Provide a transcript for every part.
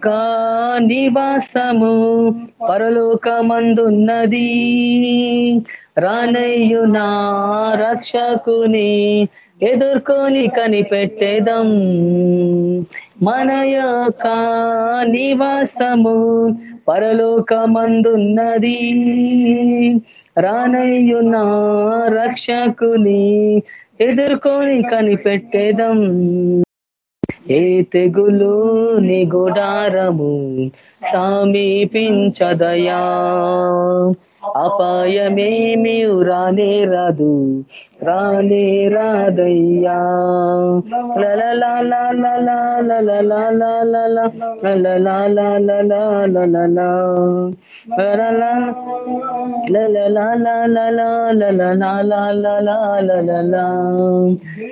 కా నివాసము పరలోకమందున్నది రానయ్యు నా రక్షకుని ఎదుర్కొని కనిపెట్టేదం మన యొక్క నివాసము పరలోకమందున్నది. రానయ్యున్న రక్షకుని ఎదుర్కొని కనిపెట్టేదం. ఏ తెగులు నీ గుడారము సమీపించదయా? అపాయమేమి రానే రాదు. రానే రాదయ్యా.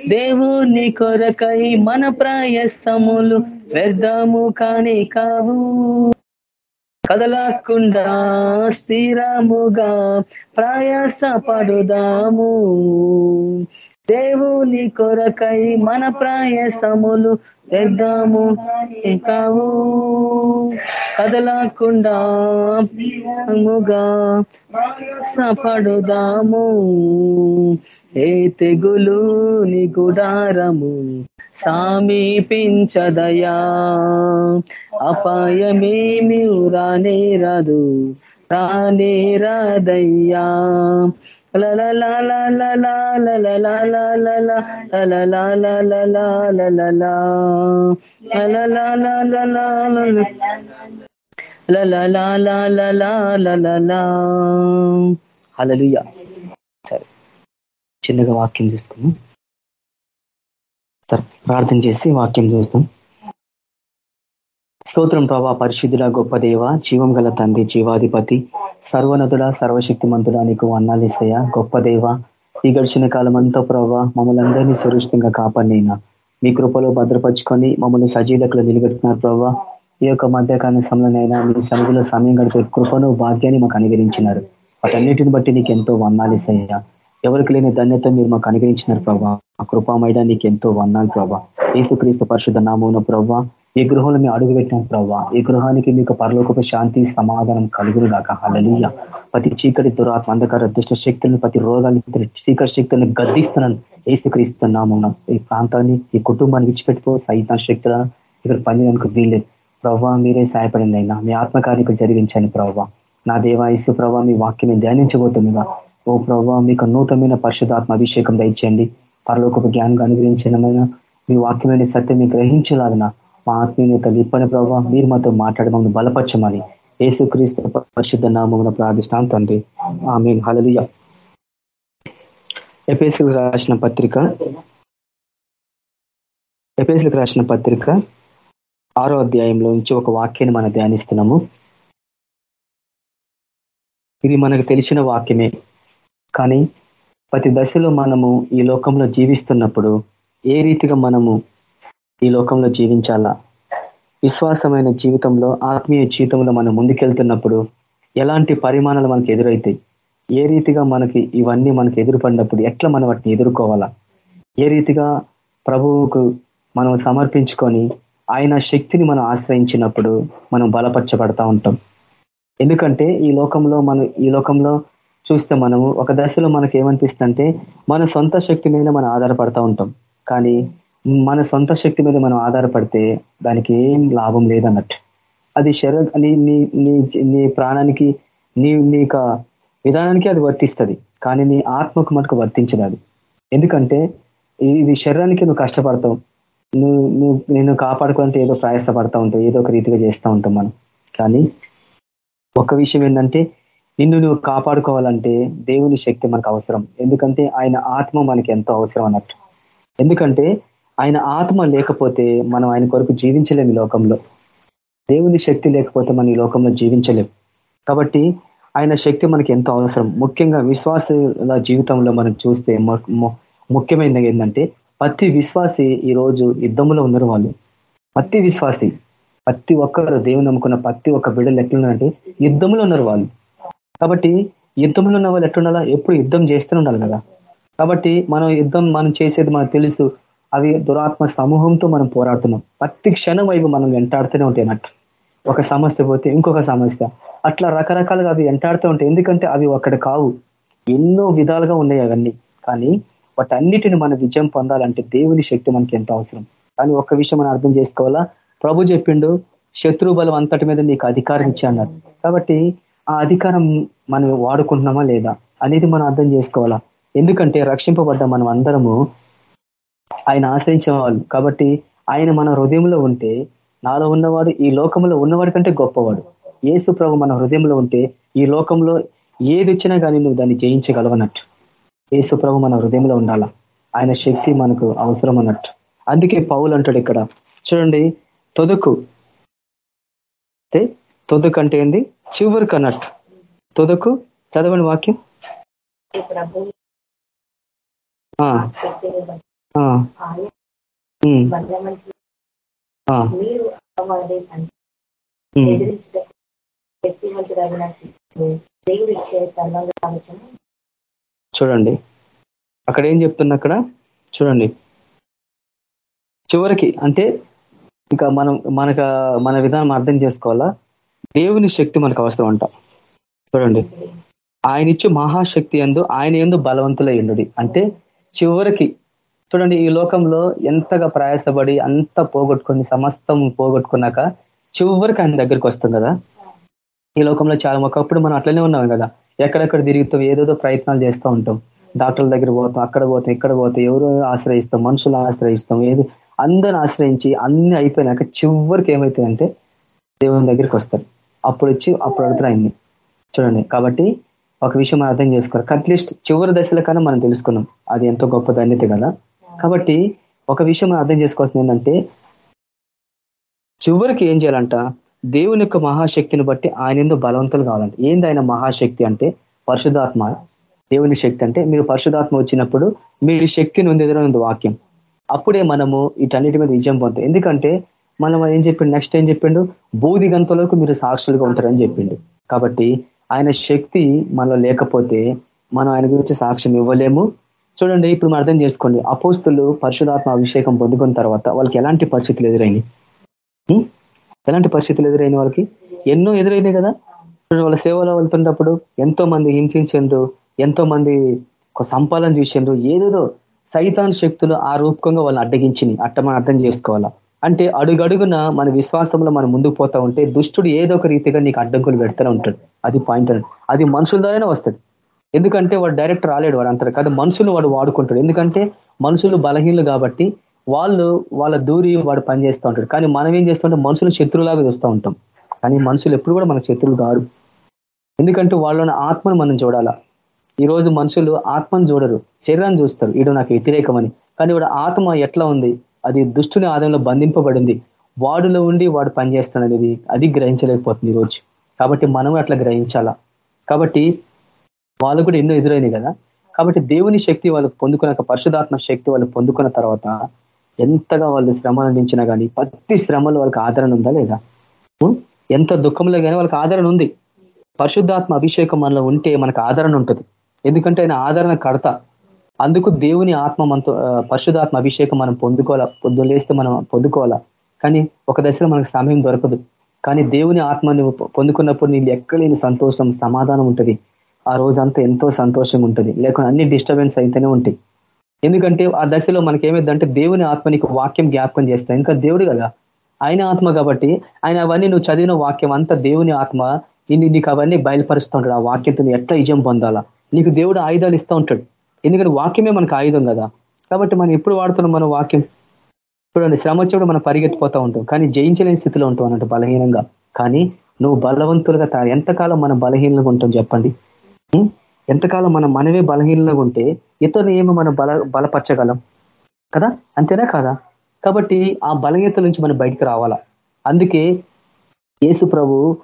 దేవుని కొరకై మన ప్రాయస్తములు వ్యర్థము కాని కావు కదలకుండా స్థిరముగా ప్రయాస పడుదాము దేవుని కొరకై మన ప్రయాసములు వ్యర్థము కావు కదలకుండా ముగా సపడుదాము ఏ తెగులు నీ గుడారము సమీపించదయా అపాయమేమి రానే రాదు రానే రాదయ్యా హలలుయ సరే చిన్నగా వాక్యం తీసుకున్నాం సరే ప్రార్థన చేసి వాక్యం చూస్తాం. స్తోత్రం ప్రభా పరిశుద్ధుల గొప్ప దేవ జీవం గల తండ్రి జీవాధిపతి సర్వనతుడ సర్వశక్తిమంతుడా నీకు అన్నాలిసయ గొప్ప దేవ ఈ గడిచిన కాలం అంతా ప్రభా మమ్మల్ని అందరినీ సురక్షితంగా కాపాడినైనా. మీ కృపలో భద్రపరుచుకొని మమ్మల్ని సజీలకులు నిలబెడుతున్నారు ప్రభా. ఈ యొక్క మధ్యకాల సమయంలోనైనా మీ సన్నిధిలో సమయం గడిపే కృపను భాగ్యాన్ని మాకు అనుగ్రహించినారు. వాటన్నిటిని బట్టి నీకు ఎంతో వన్నాలిసయ్యా ఎవరికి లేని ధన్యత మీరు మాకు అనుగ్రహించినారు ప్రభా. ఆ కృపామైడా నీకు ఎంతో వన్నాలు ప్రభా. ఏసుక్రీస్తు పరిశుద్ధ నామూన ప్రభా ఈ గృహంలో మేము అడుగు పెట్టినాం ప్రభా. ఈ గృహానికి మీకు పరలోకపు శాంతి సమాధానం కలుగును గాక. హలలీయ ప్రతి చీకటి దురాత్మ అంధకార దుష్ట శక్తులను ప్రతి రోగాన్ని చీకటి శక్తులను గద్దిస్తున్నాను. ఏసుక్రీస్తున్నాము ఈ ప్రాంతాన్ని ఈ కుటుంబాన్ని విడిచిపెట్టుకో సైతాన్ శక్తులను ఇక్కడ పనిచేయడానికి వీల్లేదు. ప్రభావ మీరే సహాయపడింది అయినా. మీ ఆత్మకార్యకు జరిగించండి ప్రభావ నా దేవాయసు ప్రభావ మీ వాక్యం ధ్యానించబోతుందిగా ఓ ప్రభావ మీకు నూతనమైన పరిశుధాత్మ అభిషేకం దయచేయండి. పరలోకపు జ్ఞానం అనుగ్రహించడమైనా మీ వాక్యమైన సత్యం గ్రహించలాగిన మా ఆత్మీయత ఇప్పని ప్రభావ మీరు మాతో మాట్లాడమని బలపరచమని ఏసుక్రీస్తు పరిశుద్ధ నామమున ప్రార్థిస్తాం తండ్రి. ఆమె హలలియ ఎపేసులకు రాసిన పత్రిక ఎపేసులకు రాసిన పత్రిక ఆరో అధ్యాయంలో నుంచి ఒక వాక్యాన్ని మనం ధ్యానిస్తున్నాము. ఇది మనకు తెలిసిన వాక్యమే. కానీ ప్రతి దశలో మనము ఈ లోకంలో జీవిస్తున్నప్పుడు ఏ రీతిగా మనము ఈ లోకంలో జీవించాలా? విశ్వాసమైన జీవితంలో ఆత్మీయ జీవితంలో మనం ముందుకెళ్తున్నప్పుడు ఎలాంటి పరిమాణాలు మనకు ఎదురవుతాయి ఏ రీతిగా మనకి ఇవన్నీ మనకు ఎదురుపడినప్పుడు ఎట్లా మనం వాటిని ఎదుర్కోవాలా? ఏ రీతిగా ప్రభువుకు మనం సమర్పించుకొని ఆయన శక్తిని మనం ఆశ్రయించినప్పుడు మనం బలపరచబడతా ఉంటాం? ఎందుకంటే ఈ లోకంలో మనం ఈ లోకంలో చూస్తే మనము ఒక దశలో మనకి ఏమనిపిస్తుంటే మన సొంత శక్తి మీద మనం ఆధారపడతా ఉంటాం. కానీ మన సొంత శక్తి మీద మనం ఆధారపడితే దానికి ఏం లాభం లేదన్నట్టు. అది శర నీ నీ నీ ప్రాణానికి నీ నీ విధానానికి అది వర్తిస్తుంది. కానీ నీ ఆత్మకు మనకు వర్తించదు అది. ఎందుకంటే ఇది శరీరానికి నువ్వు కష్టపడతావు. నువ్వు నువ్వు నేను కాపాడుకుంటే ఏదో ప్రయాసపడతా ఉంటావు ఏదో ఒక రీతిగా చేస్తూ ఉంటాం మనం. కానీ ఒక విషయం ఏంటంటే నిన్ను నువ్వు కాపాడుకోవాలంటే దేవుని శక్తి మనకు అవసరం. ఎందుకంటే ఆయన ఆత్మ మనకి ఎంతో అవసరం అన్నట్టు. ఎందుకంటే ఆయన ఆత్మ లేకపోతే మనం ఆయన కొరకు జీవించలేము ఈ లోకంలో. దేవుని శక్తి లేకపోతే మనం ఈ లోకంలో జీవించలేం. కాబట్టి ఆయన శక్తి మనకి ఎంతో అవసరం. ముఖ్యంగా విశ్వాసుల జీవితంలో మనం చూస్తే ముఖ్యమైనది ఏంటంటే ప్రతి విశ్వాసి ఈరోజు యుద్ధంలో ఉన్నారు వాళ్ళు. ప్రతి విశ్వాసి ప్రతి ఒక్కరు దేవుని నమ్ముకున్న ప్రతి ఒక్క బిడ్డలు ఎట్లున్నారంటే యుద్ధంలో ఉన్నారు వాళ్ళు. కాబట్టి యుద్ధంలో ఉన్న వాళ్ళు ఎట్లుండాలా? ఎప్పుడు యుద్ధం చేస్తూనే ఉండాలి కదా. కాబట్టి మనం యుద్ధం మనం చేసేది మనకు తెలుసు. అవి దురాత్మ సమూహంతో మనం పోరాడుతున్నాం. ప్రతి క్షణం అవి మనం వెంటాడుతూనే ఉంటాయి అన్నట్టు. ఒక సమస్య పోతే ఇంకొక సమస్య. అట్లా రకరకాలుగా అవి వెంటాడుతూ ఉంటాయి. ఎందుకంటే అవి అక్కడ కావు. ఎన్నో విధాలుగా ఉన్నాయి అవన్నీ. కానీ వాటన్నిటిని మన విజయం పొందాలంటే దేవుని శక్తి మనకి ఎంత అవసరం. కానీ ఒక్క విషయం మనం అర్థం చేసుకోవాలా? ప్రభు చెప్పిండు శత్రు బలం అంతటి మీద నీకు అధికారం ఇచ్చా అన్నారు. కాబట్టి ఆ అధికారం మనం వాడుకుంటున్నామా లేదా అనేది మనం అర్థం చేసుకోవాలా. ఎందుకంటే రక్షింపబడ్డ మనం అందరము ఆయన ఆశ్రయించిన వాళ్ళు కాబట్టి ఆయన మన హృదయంలో ఉంటే నాలో ఉన్నవాడు ఈ లోకంలో ఉన్నవాడి కంటే గొప్పవాడు. ఏసు ప్రభు మన హృదయంలో ఉంటే ఈ లోకంలో ఏది వచ్చినా కానీ నువ్వు దాన్ని జయించగలవన్నట్టు. ఏసు ప్రభు మన హృదయంలో ఉండాలా. ఆయన శక్తి మనకు అవసరం అన్నట్టు అందుకే పౌలు అంటాడు ఇక్కడ. చూడండి తొదుకు. తొదుకు అంటే ఏంది? చివరికి అన్నట్టు తొదుకు? చదవండి వాక్యం. చూడండి. అక్కడ ఏం చెప్తున్నా అక్కడ? చూడండి. చివరికి అంటే ఇంకా మనం మనకు మన విధానం అర్థం చేసుకోవాలా? దేవుని శక్తి మనకు అవసరం అంట చూడండి. ఆయన ఇచ్చి మహాశక్తి ఎందు ఆయన ఎందు బలవంతులయ్యుండు అంటే చివరికి చూడండి ఈ లోకంలో ఎంతగా ప్రయాసపడి అంత పోగొట్టుకొని సమస్తం పోగొట్టుకున్నాక చివరికి ఆయన దగ్గరికి వస్తాం కదా. ఈ లోకంలో చాలా ఒకప్పుడు మనం అట్లనే ఉన్నాం కదా. ఎక్కడెక్కడ తిరుగుతాం ఏదేదో ప్రయత్నాలు చేస్తూ ఉంటాం. డాక్టర్ల దగ్గర పోతాం అక్కడ పోతాం ఇక్కడ పోతాం ఎవరు ఆశ్రయిస్తాం మనుషులు ఆశ్రయిస్తాం ఏది. అందరిని ఆశ్రయించి అన్ని అయిపోయినాక చివరికి ఏమవుతుందంటే దేవుని దగ్గరికి వస్తారు. అప్పుడు వచ్చి అప్పుడు అడుగుతారు ఆయన్ని. చూడండి. కాబట్టి ఒక విషయం మనం అర్థం చేసుకోవాలి. అట్లీస్ట్ చివరి దశల కన్నా మనం తెలుసుకున్నాం. అది ఎంతో గొప్ప ధన్యత కదా. కాబట్టి ఒక విషయం మనం అర్థం చేసుకోవాల్సింది ఏంటంటే చివరికి ఏం చేయాలంట? దేవుని యొక్క మహాశక్తిని బట్టి ఆయన ఎందుకు బలవంతులు కావాలంటే. ఏంది ఆయన మహాశక్తి అంటే? పరిశుధాత్మ దేవుని శక్తి అంటే మీరు పరిశుధాత్మ వచ్చినప్పుడు మీరు శక్తిని ఉంది వాక్యం. అప్పుడే మనము వీటన్నిటి మీద విజయం పొందుతాం. ఎందుకంటే మనం ఏం చెప్పిండు? నెక్స్ట్ ఏం చెప్పిండు? బూది గంతలకు మీరు సాక్షులుగా ఉంటారని చెప్పిండు. కాబట్టి ఆయన శక్తి మనలో లేకపోతే మనం ఆయన గురించి సాక్ష్యం ఇవ్వలేము. చూడండి ఇప్పుడు మనం అర్థం చేసుకోండి. అపోస్తులు పరిశుధాత్మ అభిషేకం పొందుకున్న తర్వాత వాళ్ళకి ఎలాంటి పరిస్థితులు ఎదురైనాయి? ఎలాంటి పరిస్థితులు ఎదురైన వాళ్ళకి? ఎన్నో ఎదురైనాయి కదా? వాళ్ళ సేవలో వెళ్తున్నప్పుడు ఎంతో మంది హింసించిండ్రు ఎంతో మంది సంపాలన చూసిండ్రు ఏదేదో సైతాన్ శక్తులు ఆ రూపకంగా వాళ్ళని అడ్డగించినాయి. అట్ట మనం అర్థం చేసుకోవాలా? అంటే అడుగడుగున మన విశ్వాసంలో మనం ముందుకు పోతా ఉంటే దుష్టుడు ఏదో ఒక రీతిగా నీకు అడ్డంకులు పెడతానే ఉంటాడు. అది పాయింట్ అది మనుషుల ద్వారానే వస్తుంది. ఎందుకంటే వాడు డైరెక్ట్ రాలేడు వాడు అంటారు కదా. మనుషులు వాడు వాడుకుంటాడు. ఎందుకంటే మనుషులు బలహీనలు కాబట్టి వాళ్ళు వాళ్ళ దూరి వాడు పనిచేస్తూ ఉంటాడు. కానీ మనం ఏం చేస్తుంటే మనుషులు శత్రులాగా చూస్తూ ఉంటాం. కానీ మనుషులు ఎప్పుడు కూడా మన శత్రులు కారు. ఎందుకంటే వాళ్ళని ఆత్మను మనం చూడాలా? ఈరోజు మనుషులు ఆత్మను చూడరు. శరీరాన్ని చూస్తారు. ఈడు నాకు వ్యతిరేకమని. కానీ వాడు ఆత్మ ఎట్లా ఉంది? అది దుష్టుని ఆదంలో బంధింపబడింది. వాడులో ఉండి వాడు పనిచేస్తాడు అనేది అది గ్రహించలేకపోతుంది ఈరోజు కాబట్టి మనం అట్లా గ్రహించాలా? కాబట్టి వాళ్ళు కూడా ఎన్నో ఎదురైనాయి కదా? కాబట్టి దేవుని శక్తి వాళ్ళు పొందుకున్న పరిశుధాత్మ శక్తి వాళ్ళు పొందుకున్న తర్వాత ఎంతగా వాళ్ళు శ్రమలు అందించినా కానీ ప్రతి శ్రమలు వాళ్ళకి ఆదరణ ఉందా లేదా? ఎంత దుఃఖంలో కానీ వాళ్ళకి ఆదరణ ఉంది. పరిశుద్ధాత్మ అభిషేకం మనలో ఉంటే మనకు ఆదరణ ఉంటుంది. ఎందుకంటే ఆయన ఆదరణ కడత అందుకు దేవుని ఆత్మ మనతో పరిశుధాత్మ అభిషేకం మనం పొందుకోవాలా? పొద్దులేస్తే మనం పొందుకోవాలా? కానీ ఒక దశలో మనకు సమయం దొరకదు. కానీ దేవుని ఆత్మని పొందుకున్నప్పుడు నీళ్ళు ఎక్కలేని సంతోషం సమాధానం ఉంటుంది. ఆ రోజంతా ఎంతో సంతోషంగా ఉంటుంది. లేకుండా అన్ని డిస్టర్బెన్స్ అయితేనే ఉంటాయి. ఎందుకంటే ఆ దశలో మనకి ఏమైందంటే దేవుని ఆత్మ నీకు వాక్యం జ్ఞాపకం చేస్తాయి. ఇంకా దేవుడు కదా. ఆయన ఆత్మ కాబట్టి ఆయన అవన్నీ నువ్వు చదివిన వాక్యం అంతా దేవుని ఆత్మ నీకు అవన్నీ బయలుపరుస్తూ ఉంటాడు. ఆ వాక్యంతో ఎట్లా విజయం పొందాలా? నీకు దేవుడు ఆయుధాలు ఇస్తూ ఉంటాడు. ఎందుకంటే వాక్యమే మనకు ఆయుధం కదా. కాబట్టి మనం ఎప్పుడు వాడుతున్నాం మన వాక్యం? చూడండి శ్రమ వచ్చేప్పుడు మనం పరిగెత్తిపోతూ ఉంటాం. కానీ జయించలేని స్థితిలో ఉంటాం అన్నట్టు బలహీనంగా. కానీ నువ్వు బలవంతులుగా ఎంతకాలం మనం బలహీనంగా ఉంటాం చెప్పండి? ఎంతకాలం మనం మనమే బలహీనంగా ఉంటే ఇతను ఏమి మనం బల బలపరచగలం? కదా? అంతేనా కదా? కాబట్టి ఆ బలహీనత నుంచి మనం బయటికి రావాలా? అందుకే యేసు ప్రభు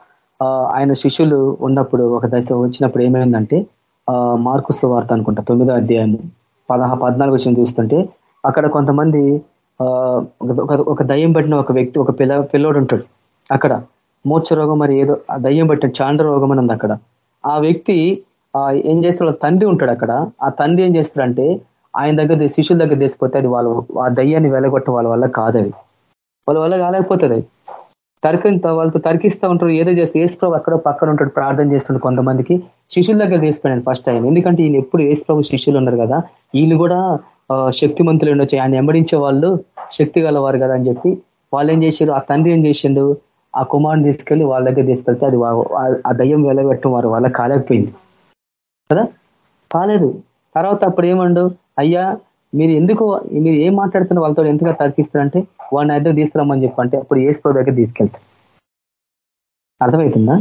ఆయన శిష్యులు ఉన్నప్పుడు ఒక దశ వచ్చినప్పుడు ఏమైందంటే మార్కు వార్త అనుకుంటా తొమ్మిదో అధ్యాయం పదహా పద్నాలుగు విషయం చూస్తుంటే అక్కడ కొంతమంది ఒక దయ్యం పట్టిన ఒక వ్యక్తి ఒక పిల్ల పిల్లోడు ఉంటాడు. అక్కడ మూర్ఛ రోగం మరి ఏదో దయ్యం పట్టిన చాండ రోగం అని ఉంది అక్కడ. ఆ వ్యక్తి ఏం చేస్తాడు? తండ్రి ఉంటాడు అక్కడ. ఆ తండ్రి ఏం చేస్తాడంటే ఆయన దగ్గర శిష్యుల దగ్గర తీసిపోతే అది వాళ్ళు ఆ దయ్యాన్ని వెలగొట్ట వాళ్ళ వల్ల కాదది. వాళ్ళ వల్ల కాలేకపోతుంది. తర్కంత వాళ్ళతో తరికిస్తూ ఉంటారు. ఏదో చేస్తే ఏసుప్రభు అక్కడ పక్కన ఉంటాడు ప్రార్థన చేస్తుండే కొంతమందికి. శిష్యుల దగ్గర తీసుకున్నాను ఫస్ట్ ఆయన ఎందుకంటే ఈయన ఎప్పుడు ఏసుప్రభు శిష్యులు ఉన్నారు కదా వీళ్ళు కూడా శక్తిమంతులు ఉండొచ్చు. ఆయన ఎంబడించే వాళ్ళు శక్తి గలవారు కదా అని చెప్పి వాళ్ళు ఏం చేశారు? ఆ తండ్రి ఏం చేసిండు? ఆ కుమారుని తీసుకెళ్ళి వాళ్ళ దగ్గర తీసుకెళ్తే అది ఆ దయ్యం వెళ్ళబెట్టడం వారు వాళ్ళ కాలేకపోయింది. కదా? కాలేదు. తర్వాత అప్పుడు ఏమండు? అయ్యా మీరు ఎందుకు మీరు ఏం మాట్లాడుతున్న వాళ్ళతో ఎంతగా తర్కిస్తారంటే వాడిని దగ్గర తీసుకురామని చెప్పంటే అప్పుడు ఏసుకో దగ్గర తీసుకెళ్తారు అర్థమవుతుందా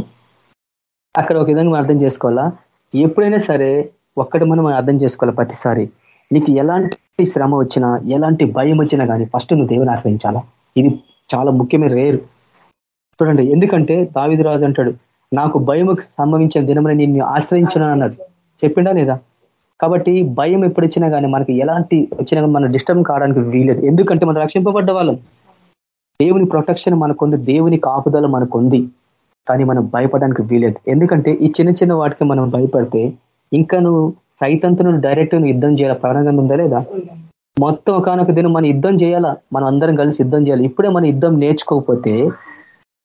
అక్కడ ఒక విధంగా మనం అర్థం చేసుకోవాలా? ఎప్పుడైనా సరే ఒక్కటి మనం అర్థం చేసుకోవాలి ప్రతిసారి. నీకు ఎలాంటి శ్రమ వచ్చినా ఎలాంటి భయం వచ్చినా కానీ ఫస్ట్ నువ్వు దేవుని ఆశ్రయించాలా? ఇది చాలా ముఖ్యమైన రేరు చూడండి ఎందుకంటే రాజు అంటాడు నాకు భయముకు సంభవించిన దినమని నిన్ను ఆశ్రయించిన అన్నాడు. చెప్పిండా లేదా? కాబట్టి భయం ఎప్పుడు వచ్చినా కానీ మనకి ఎలాంటి వచ్చినా కానీ మనం డిస్టర్బ్ కావడానికి వీలేదు ఎందుకంటే మనం రక్షింపబడ్డ వాళ్ళం. దేవుని ప్రొటెక్షన్ మనకుంది దేవుని కాపుదల మనకుంది. కానీ మనం భయపడడానికి వీలేదు ఎందుకంటే ఈ చిన్న చిన్న వాటికి మనం భయపడితే ఇంకా నువ్వు సైతంతో డైరెక్ట్ యుద్ధం చేయాలి? ప్రాణంగా ఉందా లేదా? మొత్తం ఒకనొక దినం మనం యుద్ధం చేయాలా? మనం అందరం కలిసి యుద్ధం చేయాలి? ఇప్పుడే మనం యుద్ధం నేర్చుకోకపోతే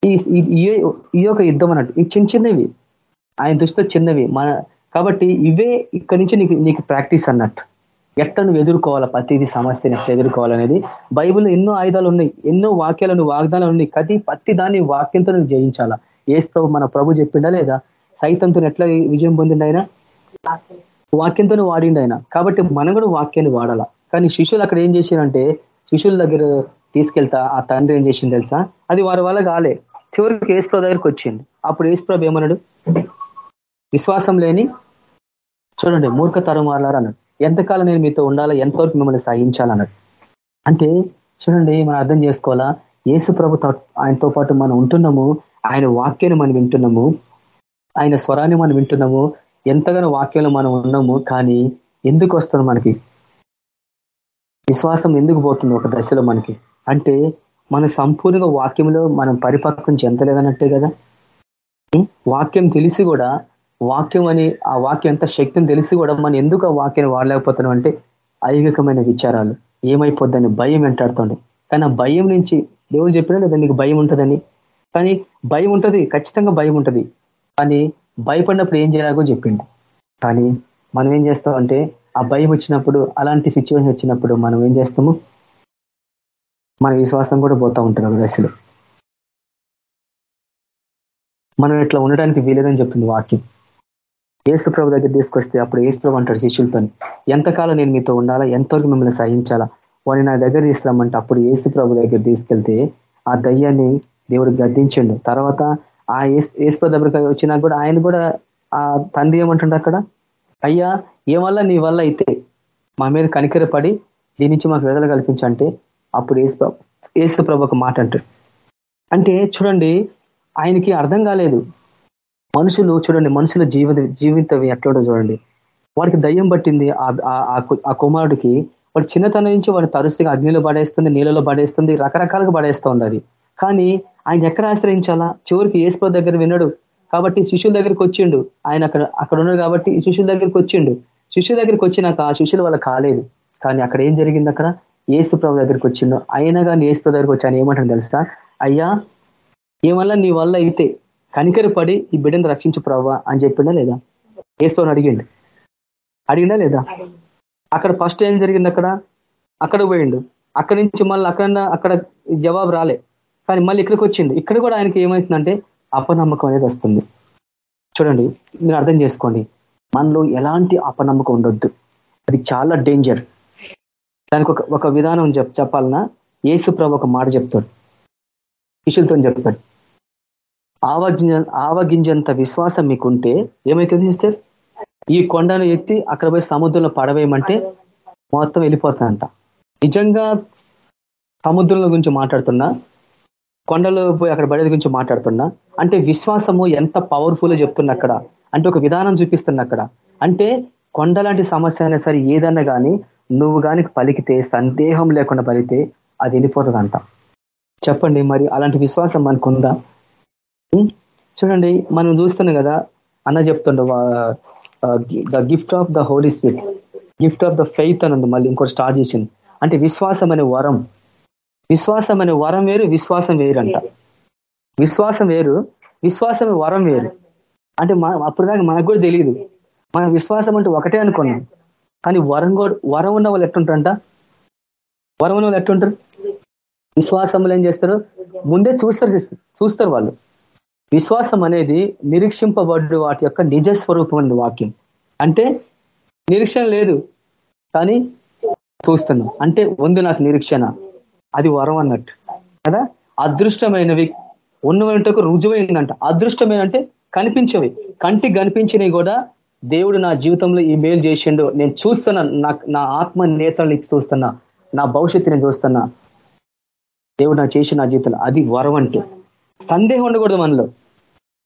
ఈ యొక్క యుద్ధం అన్నట్టు ఈ చిన్న చిన్నవి ఆయన దృష్టిలో చిన్నవి మన కాబట్టి ఇవే ఇక్కడి నుంచి నీకు నీకు ప్రాక్టీస్ అన్నట్టు. ఎట్లా నువ్వు ఎదుర్కోవాలా? ప్రతిదీ సమస్యని ఎట్లా ఎదుర్కోవాలనేది. బైబుల్ ఎన్నో ఆయుధాలు ఉన్నాయి ఎన్నో వాక్యాలను వాగ్దానాలు ఉన్నాయి. కది ప్రతి దాన్ని వాక్యంతో నువ్వు జయించాలా? ఏసు ప్రభు మన ప్రభు చెప్పిండా లేదా? సైతంతో ఎట్లా విజయం పొందిండు ఆయన వాక్యంతోనే వాడిండు ఆయన కాబట్టి మనం కూడా వాక్యాన్ని వాడాలా? కానీ శిష్యులు అక్కడ ఏం చేశారంటే శిష్యుల దగ్గర తీసుకెళ్తా ఆ తండ్రి ఏం చేసింది తెలుసా? అది వారి వల్ల కాలే. చివరికి ఏసుప్రభు దగ్గరికి వచ్చింది అప్పుడు ఏసుప్రభు ఏమన్నాడు? విశ్వాసం లేని చూడండి మూర్ఖతరం అన్నాడు ఎంతకాలం నేను మీతో ఉండాలా? ఎంతవరకు మిమ్మల్ని సహించాలన్నాడు అంటే చూడండి మనం అర్థం చేసుకోవాలా? యేసు ప్రభు ఆయనతో పాటు మనం ఉంటున్నాము. ఆయన వాక్యాన్ని మనం వింటున్నాము. ఆయన స్వరాన్ని మనం వింటున్నాము. ఎంతగానో వాక్యంలో మనం ఉన్నాము. కానీ ఎందుకు వస్తుంది మనకి? విశ్వాసం ఎందుకు పోతుంది ఒక దశలో మనకి? అంటే మన సంపూర్ణంగా వాక్యంలో మనం పరిపక్వం చెందలేదన్నట్టే కదా? వాక్యం తెలిసి కూడా వాక్యం అని ఆ వాక్యం ఎంత శక్తిని తెలిసి కూడా మనం ఎందుకు ఆ వాక్యాన్ని వాడలేకపోతున్నాం అంటే ఐగికమైన విచారాలు. ఏమైపోద్దని భయం వెంటాడుతుంది. కానీ ఆ భయం నుంచి దేవుడు చెప్పినా లేదా మీకు భయం ఉంటుందని? కానీ భయం ఉంటుంది ఖచ్చితంగా భయం ఉంటుంది. కానీ భయపడినప్పుడు ఏం చేయాలో చెప్పింది కానీ మనం ఏం చేస్తామంటే ఆ భయం వచ్చినప్పుడు అలాంటి సిచ్యువేషన్ వచ్చినప్పుడు మనం ఏం చేస్తాము? మన విశ్వాసం కూడా పోతా ఉంటుంది ఒక దశలో. మనం ఇట్లా ఉండడానికి వీలేదని చెప్తుంది వాక్యం. ఏసు ప్రభు దగ్గర తీసుకొస్తే అప్పుడు ఏసు ప్రభు అంటాడు శిష్యులతో ఎంతకాలం నేను మీతో ఉండాలా? ఎంతవరకు మిమ్మల్ని సహించాలా? వాడిని నా దగ్గర తీసుకురామంటే అప్పుడు ఏసు ప్రభు దగ్గర తీసుకెళ్తే ఆ దయ్యాన్ని దేవుడు గద్దించండు. తర్వాత ఆ ఏసు ప్రభు దగ్గర వచ్చినా కూడా ఆయన కూడా ఆ తండ్రి ఏమంటుండ అక్కడ? అయ్యా ఏమల్ల నీ వల్ల అయితే మా మీద కనికరపడి దీని నుంచి మాకు విడుదల కల్పించంటే? అప్పుడు ఏసు ఏసు ప్రభు ఒక మాట అంటాడు. అంటే చూడండి ఆయనకి అర్థం కాలేదు. మనుషులు చూడండి మనుషుల జీవిత జీవితం ఎట్లా చూడండి. వాడికి దయ్యం పట్టింది ఆ కుమారుడికి. వాడు చిన్నతనం నుంచి వాడు తరచుగా అగ్నిలో పడేస్తుంది నీళ్ళలో పడేస్తుంది రకరకాలుగా పడేస్తుంది అది. కానీ ఆయన ఎక్కడ ఆశ్రయించాలా? చివరికి ఏసుప్రో దగ్గర వినడు కాబట్టి శిష్యుల దగ్గరికి వచ్చిండు. ఆయన అక్కడ అక్కడ ఉన్నాడు కాబట్టి శిష్యుల దగ్గరికి వచ్చిండు. శిష్యుల దగ్గరికి వచ్చినాక ఆ శిష్యుల వల్ల కాలేదు. కానీ అక్కడ ఏం జరిగింది అక్కడ? ఏసు ప్రభు దగ్గరికి వచ్చిండు. అయినా కానీ ఏసు దగ్గరికి వచ్చి ఆయన ఏమంటాడు తెలుసా? అయ్యా ఏమన్నా నీ వల్ల అయితే కనికరపడి ఈ బిడ్డను రక్షించు ప్రవ్వా అని చెప్పిండా లేదా? ఏసుని అడిగిండు. అడిగిందా లేదా? అక్కడ ఫస్ట్ ఏం జరిగింది అక్కడ? అక్కడ పోయిండు. అక్కడి నుంచి మళ్ళీ అక్కడ అక్కడ జవాబు రాలే. కానీ మళ్ళీ ఇక్కడికి వచ్చింది ఇక్కడ కూడా ఆయనకి ఏమవుతుందంటే అపనమ్మకం అనేది వస్తుంది. చూడండి మీరు అర్థం చేసుకోండి. మనలో ఎలాంటి అపనమ్మకం ఉండొద్దు. అది చాలా డేంజర్ దానికి ఒక ఒక విధానం చెప్ చెప్పాలన్నా ఏసు ప్రభు ఒక మాట చెప్తాడు. శిష్యులతో చెప్తాడు. ఆవగింజ ఆవగింజంత విశ్వాసం మీకుంటే ఏమైతుంది సిస్టర్? ఈ కొండను ఎత్తి అక్కడ పోయి సముద్రంలో పడవేయమంటే మొత్తం వెళ్ళిపోతుందంట. నిజంగా సముద్రంలో గురించి మాట్లాడుతున్నా కొండలో పోయి అక్కడ పడేది గురించి మాట్లాడుతున్నా అంటే విశ్వాసము ఎంత పవర్ఫుల్ చెప్తున్నా అక్కడ అంటే ఒక విధానం చూపిస్తున్నా అక్కడ అంటే కొండ లాంటి సమస్య అయినా సరే ఏదన్నా కానీ నువ్వు కానీ పలికితే సందేహం లేకుండా పలికితే అది వెళ్ళిపోతుందంట. చెప్పండి మరి అలాంటి విశ్వాసం మనకుందా? చూడండి మనం చూస్తున్నాం కదా అన్న చెప్తుండ the gift of the Holy Spirit. Gift of the faith అని మళ్ళీ ఇంకోటి స్టార్ట్ చేసింది. అంటే విశ్వాసం అనే వరం. విశ్వాసం అనే వరం వేరు విశ్వాసం వేరు అంట విశ్వాసం వేరు విశ్వాసం వరం వేరు. అంటే అప్పుడు దాకా మనకు కూడా తెలియదు మన విశ్వాసం అంటే ఒకటే అనుకున్నాం. కానీ వరం కూడా వరం ఉన్న వాళ్ళు ఎట్టుంటారంట? వరం ఉన్న వాళ్ళు ఎట్టుంటారు? విశ్వాసంలో ఏం చేస్తారు? ముందే చూస్తారు చూస్తారు వాళ్ళు. విశ్వాసం అనేది నిరీక్షింపబడ్డ వాటి యొక్క నిజ స్వరూపం వాక్యం. అంటే నిరీక్షణ లేదు కానీ చూస్తున్నాం. అంటే ఉంది నాకు నిరీక్షణ. అది వరం అన్నట్టు. కదా? అదృష్టమైనవి ఉన్నవంటకు రుజువైందంట. అదృష్టమైన అంటే కనిపించవి. కంటికి కనిపించినవి కూడా దేవుడు నా జీవితంలో ఈ మేలు చేసిండు. నేను చూస్తున్నా నా ఆత్మ నేతల్ని చూస్తున్నా. నా భవిష్యత్తు నేను చూస్తున్నా. దేవుడు నా చేసి నా జీవితంలో అది వరం అంటే. సందేహం ఉండకూడదు మనలో.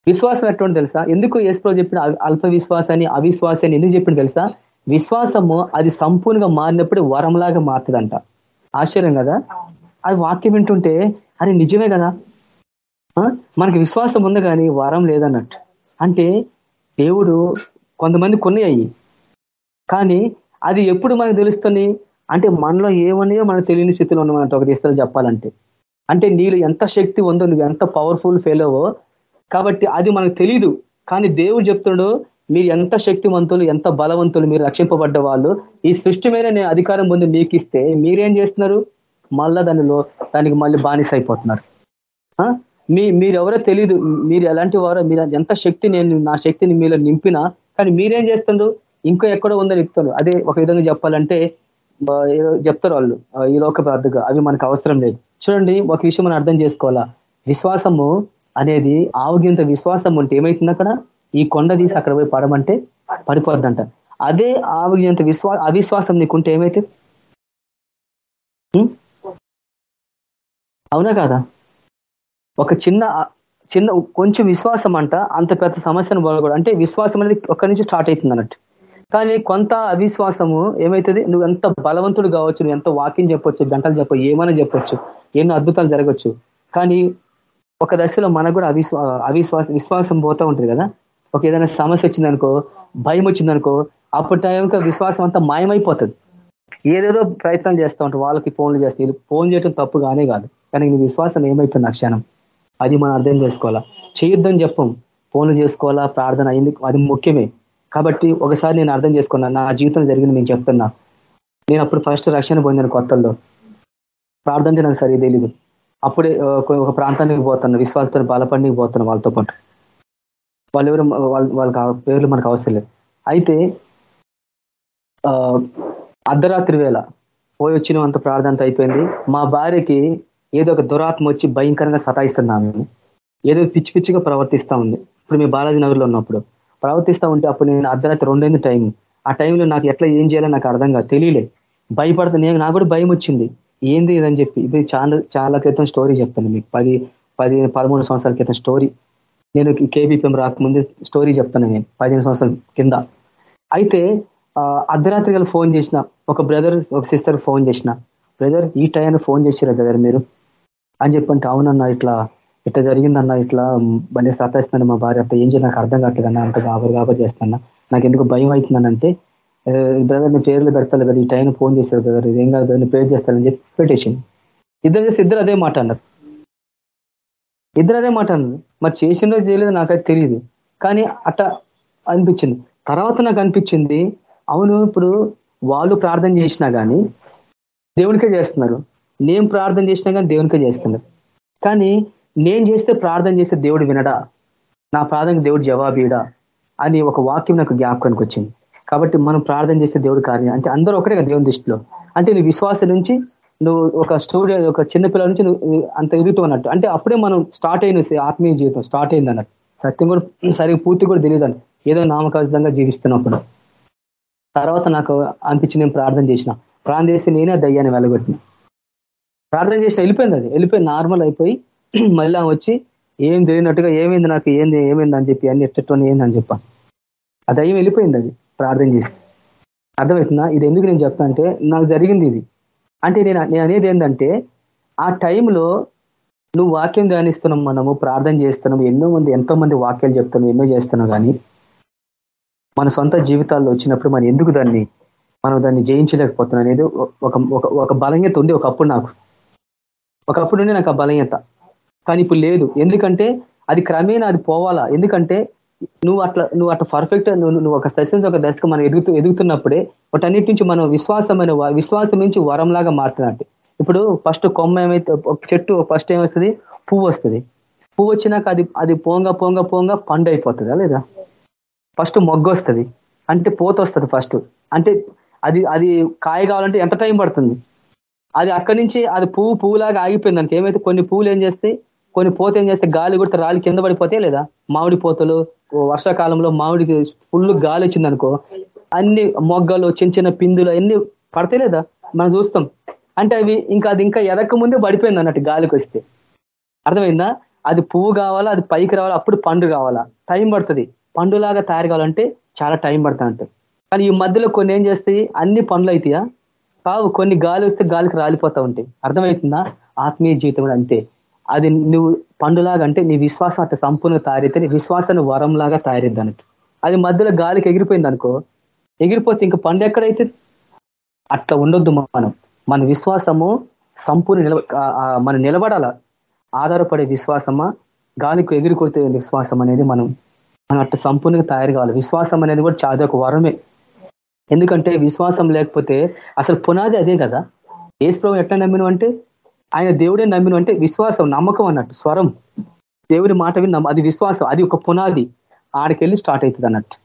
విశ్వాసం ఎటువంటి తెలుసా? ఎందుకు ఏసుప్రో చెప్పిన అల్ప విశ్వాసాన్ని అవిశ్వాసాన్ని ఎందుకు చెప్పిన తెలుసా? విశ్వాసము అది సంపూర్ణంగా మారినప్పుడు వరంలాగా మారుతుందంట. ఆశ్చర్యం కదా? అది వాక్యం వింటుంటే అది నిజమే కదా? మనకి విశ్వాసం ఉంది కానీ వరం లేదన్నట్టు. అంటే దేవుడు కొంతమంది కొన్ని అయ్యి కానీ అది ఎప్పుడు మనకు తెలుస్తుంది? అంటే మనలో ఏమన్నాయో మనకు తెలియని స్థితిలో ఉన్నామన్నట్టు ఒక దిశలో చెప్పాలంటే. అంటే నీళ్ళు ఎంత శక్తి ఉందో నువ్వు ఎంత పవర్ఫుల్ ఫెయిల్ అవో కాబట్టి అది మనకు తెలియదు కానీ దేవుడు చెప్తున్నాడు మీరు ఎంత శక్తివంతులు ఎంత బలవంతులు మీరు రక్షింపబడ్డ వాళ్ళు ఈ సృష్టి మీద నేను అధికారం పొంది మీకు ఇస్తే మీరేం చేస్తున్నారు? మళ్ళా దానిలో దానికి మళ్ళీ బానిస అయిపోతున్నారు మీ మీరెవరో తెలియదు మీరు ఎలాంటి వారో మీరు ఎంత శక్తి నేను నా శక్తిని మీలో నింపినా కానీ మీరేం చేస్తుండ్రు? ఇంకో ఎక్కడో ఉందని చెప్తాను అదే ఒక విధంగా చెప్పాలంటే చెప్తారు వాళ్ళు ఈ లోక ప్రార్థగా అవి మనకు అవసరం లేదు. చూడండి ఒక విషయం మనం అర్థం చేసుకోవాలా? విశ్వాసము అనేది ఆవుగింత విశ్వాసం ఉంటే ఏమైతుంది అక్కడ? ఈ కొండ తీసి అక్కడ పోయి పడమంటే పడిపోద్దంట. అదే ఆవుగింత విశ్వా అవిశ్వాసం నీకుంటే ఏమైతే? అవునా కాదా? ఒక చిన్న చిన్న కొంచెం విశ్వాసం అంట అంత పెద్ద సమస్యను కూడా అంటే విశ్వాసం అనేది ఒక్కడి నుంచి స్టార్ట్ అవుతుంది అన్నట్టు. కానీ కొంత అవిశ్వాసము ఏమవుతుంది నువ్వు ఎంత బలవంతుడు కావచ్చు నువ్వు ఎంత వాకింగ్ చెప్పొచ్చు గంటలు చెప్పచ్చు ఏమైనా చెప్పొచ్చు ఎన్నో అద్భుతాలు జరగచ్చు. కానీ ఒక దశలో మనకు కూడా అవిశ్వా అవిశ్వాస విశ్వాసం పోతూ ఉంటుంది కదా? ఒక ఏదైనా సమస్య వచ్చిందనుకో భయం వచ్చిందనుకో అప్పటి టైంకి విశ్వాసం అంతా మాయమైపోతుంది. ఏదేదో ప్రయత్నం చేస్తూ ఉంటారు వాళ్ళకి ఫోన్లు చేస్తే ఫోన్ చేయడం తప్పు కానే కాదు. కానీ నీ విశ్వాసం ఏమైపోయింది ఆ క్షణం? అది మనం అర్థం చేసుకోవాలా? చేయొద్దని చెప్పం. ఫోన్లు చేసుకోవాలా? ప్రార్థన అయింది అది ముఖ్యమే. కాబట్టి ఒకసారి నేను అర్థం చేసుకున్నా నా జీవితం జరిగింది నేను చెప్తున్నా. నేను అప్పుడు ఫస్ట్ రక్షణ పొందిన కొత్తల్లో. ప్రార్థన నాకు సరిగ్గా తెలియదు అప్పుడే ఒక ప్రాంతానికి పోతున్నా విశ్వాసతో బలపడికి పోతున్నా వాళ్ళతో పాటు. వాళ్ళు ఎవరు వాళ్ళకి పేర్లు మనకు అవసరం లేదు. అయితే అర్ధరాత్రి వేళ పోయి వచ్చిన అంత ప్రార్థనత అయిపోయింది. మా భార్యకి ఏదో ఒక దురాత్మ వచ్చి భయంకరంగా సతాయిస్తున్నాము ఏదో పిచ్చి పిచ్చిగా ప్రవర్తిస్తా ఉంది. ఇప్పుడు మేము బాలాజీ నగర్లో ఉన్నప్పుడు. ప్రవర్తిస్తూ ఉంటే అప్పుడు నేను అర్ధరాత్రి రెండైంది టైం ఆ టైంలో నాకు ఎట్లా ఏం చేయాలో నాకు అర్థం కాదు. తెలియలే. భయపడుతుంది నేను నాకు కూడా భయం వచ్చింది. ఏంది ఇదని చెప్పి ఇది చాలా చాలా క్రితం స్టోరీ చెప్తాను మీకు. పది పది పదమూడు సంవత్సరాల క్రితం స్టోరీ నేను కేబీపీఎం రాకముందు స్టోరీ చెప్తాను నేను పదిహేను సంవత్సరాల కింద. అయితే అర్ధరాత్రి గల ఫోన్ చేసిన ఒక బ్రదర్ ఒక సిస్టర్ ఫోన్ చేసిన బ్రదర్ ఈ టైంలో ఫోన్ చేసిరా బ్రదర్ మీరు? అని చెప్పంటే అవునన్నా ఇట్లా ఇట్లా జరిగిందన్న ఇట్లా బండి సతాయిస్తున్నాను మా భార్య అట్లా ఏం చేయాలి? నాకు అర్థం కావట్లేదన్నా అంత గాబర్ గాబర్ చేస్తున్నా నాకు ఎందుకు భయం అవుతుందనంటే బ్రదర్ని పేర్లు పెడతాను కదా ఈ టైం ఫోన్ చేస్తారు బ్రదర్ ఇదేం కాదు బ్రదర్ పేరు చేస్తానని చెప్పి పెట్టేసింది ఇద్దరు చేసి ఇద్దరు అదే మాట అన్నారు. ఇద్దరు అదే మాట అన్నారు. మరి చేసిందో చేయలేదు నాకైతే తెలియదు కానీ అట్ట అనిపించింది. తర్వాత నాకు అనిపించింది అవును ఇప్పుడు వాళ్ళు ప్రార్థన చేసినా కానీ దేవునికే చేస్తున్నారు. నేను ప్రార్థన చేసినా కానీ దేవునికే చేస్తున్నారు. కానీ నేను చేస్తే ప్రార్థన చేస్తే దేవుడు వినడా? నా ప్రార్థన దేవుడు జవాబీడా అని ఒక వాక్యం నాకు జ్ఞాపకానికి వచ్చింది. కాబట్టి మనం ప్రార్థన చేస్తే దేవుడు కార్యం. అంటే అందరూ ఒకటే కదా దేవుని దృష్టిలో. అంటే నీ విశ్వాసం నుంచి నువ్వు ఒక స్టూడియో ఒక చిన్నపిల్లల నుంచి నువ్వు అంత ఎదుగుతూ అన్నట్టు. అంటే అప్పుడే మనం స్టార్ట్ అయిన ఆత్మీయ జీవితం స్టార్ట్ అయింది అన్నట్టు. సత్యం కూడా సరిగ్గా పూర్తి కూడా తెలియదు ఏదో నామకాశంగా జీవిస్తున్నప్పుడు తర్వాత నాకు అనిపించి నేను ప్రార్థన చేసిన. ప్రార్థన చేస్తే నేనే దయ్యాన్ని వెళ్ళగొట్టిన ప్రార్థన చేసిన వెళ్ళిపోయింది అది. వెళ్ళిపోయి నార్మల్ అయిపోయి మళ్ళీ వచ్చి ఏం తెలియనట్టుగా ఏమైంది నాకు ఏంది ఏమైంది అని చెప్పి అన్ని ఎట్టని ఏంది అని చెప్పాను. ఆ దయ్యం వెళ్ళిపోయింది అది. ప్రార్థన చేస్తే అర్థమవుతుందా? ఇది ఎందుకు నేను చెప్తానంటే నాకు జరిగింది ఇది. అంటే నేను నేను అనేది ఏంటంటే ఆ టైంలో నువ్వు వాక్యం ధ్యానిస్తున్నాం మనము ప్రార్థన చేస్తున్నాం ఎన్నో మంది ఎంతో మంది వాక్యాలు చెప్తున్నాం ఎన్నో చేస్తున్నావు కానీ మన సొంత జీవితాల్లో వచ్చినప్పుడు మనం ఎందుకు దాన్ని మనం దాన్ని జయించలేకపోతున్నాం అనేది ఒక ఒక బలహీనత ఉంది ఒకప్పుడు నాకు. ఒకప్పుడు నాకు ఆ బలహీనత. కానీ ఇప్పుడు లేదు. ఎందుకంటే అది క్రమేణా అది పోవాలా? ఎందుకంటే నువ్వు అట్లా నువ్వు అట్లా పర్ఫెక్ట్ నువ్వు నువ్వు ఒక దశ నుంచి ఒక దశకు మనం ఎదుగుతూ ఎదుగుతున్నప్పుడే వాటన్నిటి నుంచి మనం విశ్వాసమైన విశ్వాసం నుంచి వరంలాగా మారుతున్నట్టు. ఇప్పుడు ఫస్ట్ కొమ్మ ఏమైతే చెట్టు ఫస్ట్ ఏమొస్తుంది? పువ్వు వస్తుంది. పువ్వు వచ్చినాక అది అది పోంగ పోంగ పోంగ పండు అయిపోతుందా లేదా? ఫస్ట్ మొగ్గు వస్తుంది. అంటే పోత వస్తుంది ఫస్ట్ అంటే అది అది కాయ కావాలంటే ఎంత టైం పడుతుంది? అది అక్కడి నుంచి అది పువ్వు పువ్వులాగా ఆగిపోయింది అంటే ఏమైతే కొన్ని పువ్వులు ఏం చేస్తాయి? కొన్ని పోత ఏం చేస్తే గాలి కొడితే రాళ్ళు కింద పడిపోతే లేదా? మామిడి పోతలు వర్షాకాలంలో మామిడికి ఫుల్ గాలి వచ్చింది అనుకో అన్ని మొగ్గలు చిన్న చిన్న పిందులు అన్ని పడతాయి లేదా? మనం చూస్తాం. అంటే అవి ఇంకా అది ఇంకా ఎదక్క ముందే పడిపోయింది అన్నట్టు గాలికి వస్తే. అర్థమైందా? అది పువ్వు కావాలా అది పైకి రావాలా అప్పుడు పండు కావాలా? టైం పడుతుంది. పండులాగా తయారు కావాలంటే చాలా టైం పడుతుంది కానీ ఈ మధ్యలో కొన్ని ఏం చేస్తాయి? అన్ని పనులు అవుతాయా కావు కొన్ని గాలి వస్తే గాలికి రాలిపోతా ఉంటాయి. అర్థమవుతుందా? ఆత్మీయ జీవితం అంతే. అది నువ్వు పండులాగా అంటే నీ విశ్వాసం అట్లా సంపూర్ణంగా తయారైతే నీ విశ్వాసాన్ని వరంలాగా తయారైద్ది అన్నట్టు. అది మధ్యలో గాలికి ఎగిరిపోయింది అనుకో ఎగిరిపోతే ఇంకా పండు ఎక్కడైతే? అట్లా ఉండొద్దు మనం. మన విశ్వాసము సంపూర్ణ నిలబ మనం నిలబడాల. ఆధారపడే విశ్వాసమా? గాలికి ఎగిరికొడితే విశ్వాసం అనేది మనం మనం అట్లా సంపూర్ణంగా తయారు కావాలి. విశ్వాసం అనేది కూడా చాలా ఒక వరమే. ఎందుకంటే విశ్వాసం లేకపోతే అసలు పునాది అదే కదా. ఏసుప్రభు ఎట్లా నమ్మిన అంటే ఆయన దేవుడే నమ్మిన అంటే విశ్వాసం నమ్మకం అన్నట్టు స్వరం. దేవుడి మాట విని అది విశ్వాసం అది ఒక పునాది. ఆడికెళ్ళి స్టార్ట్ అవుతుంది అన్నట్టు.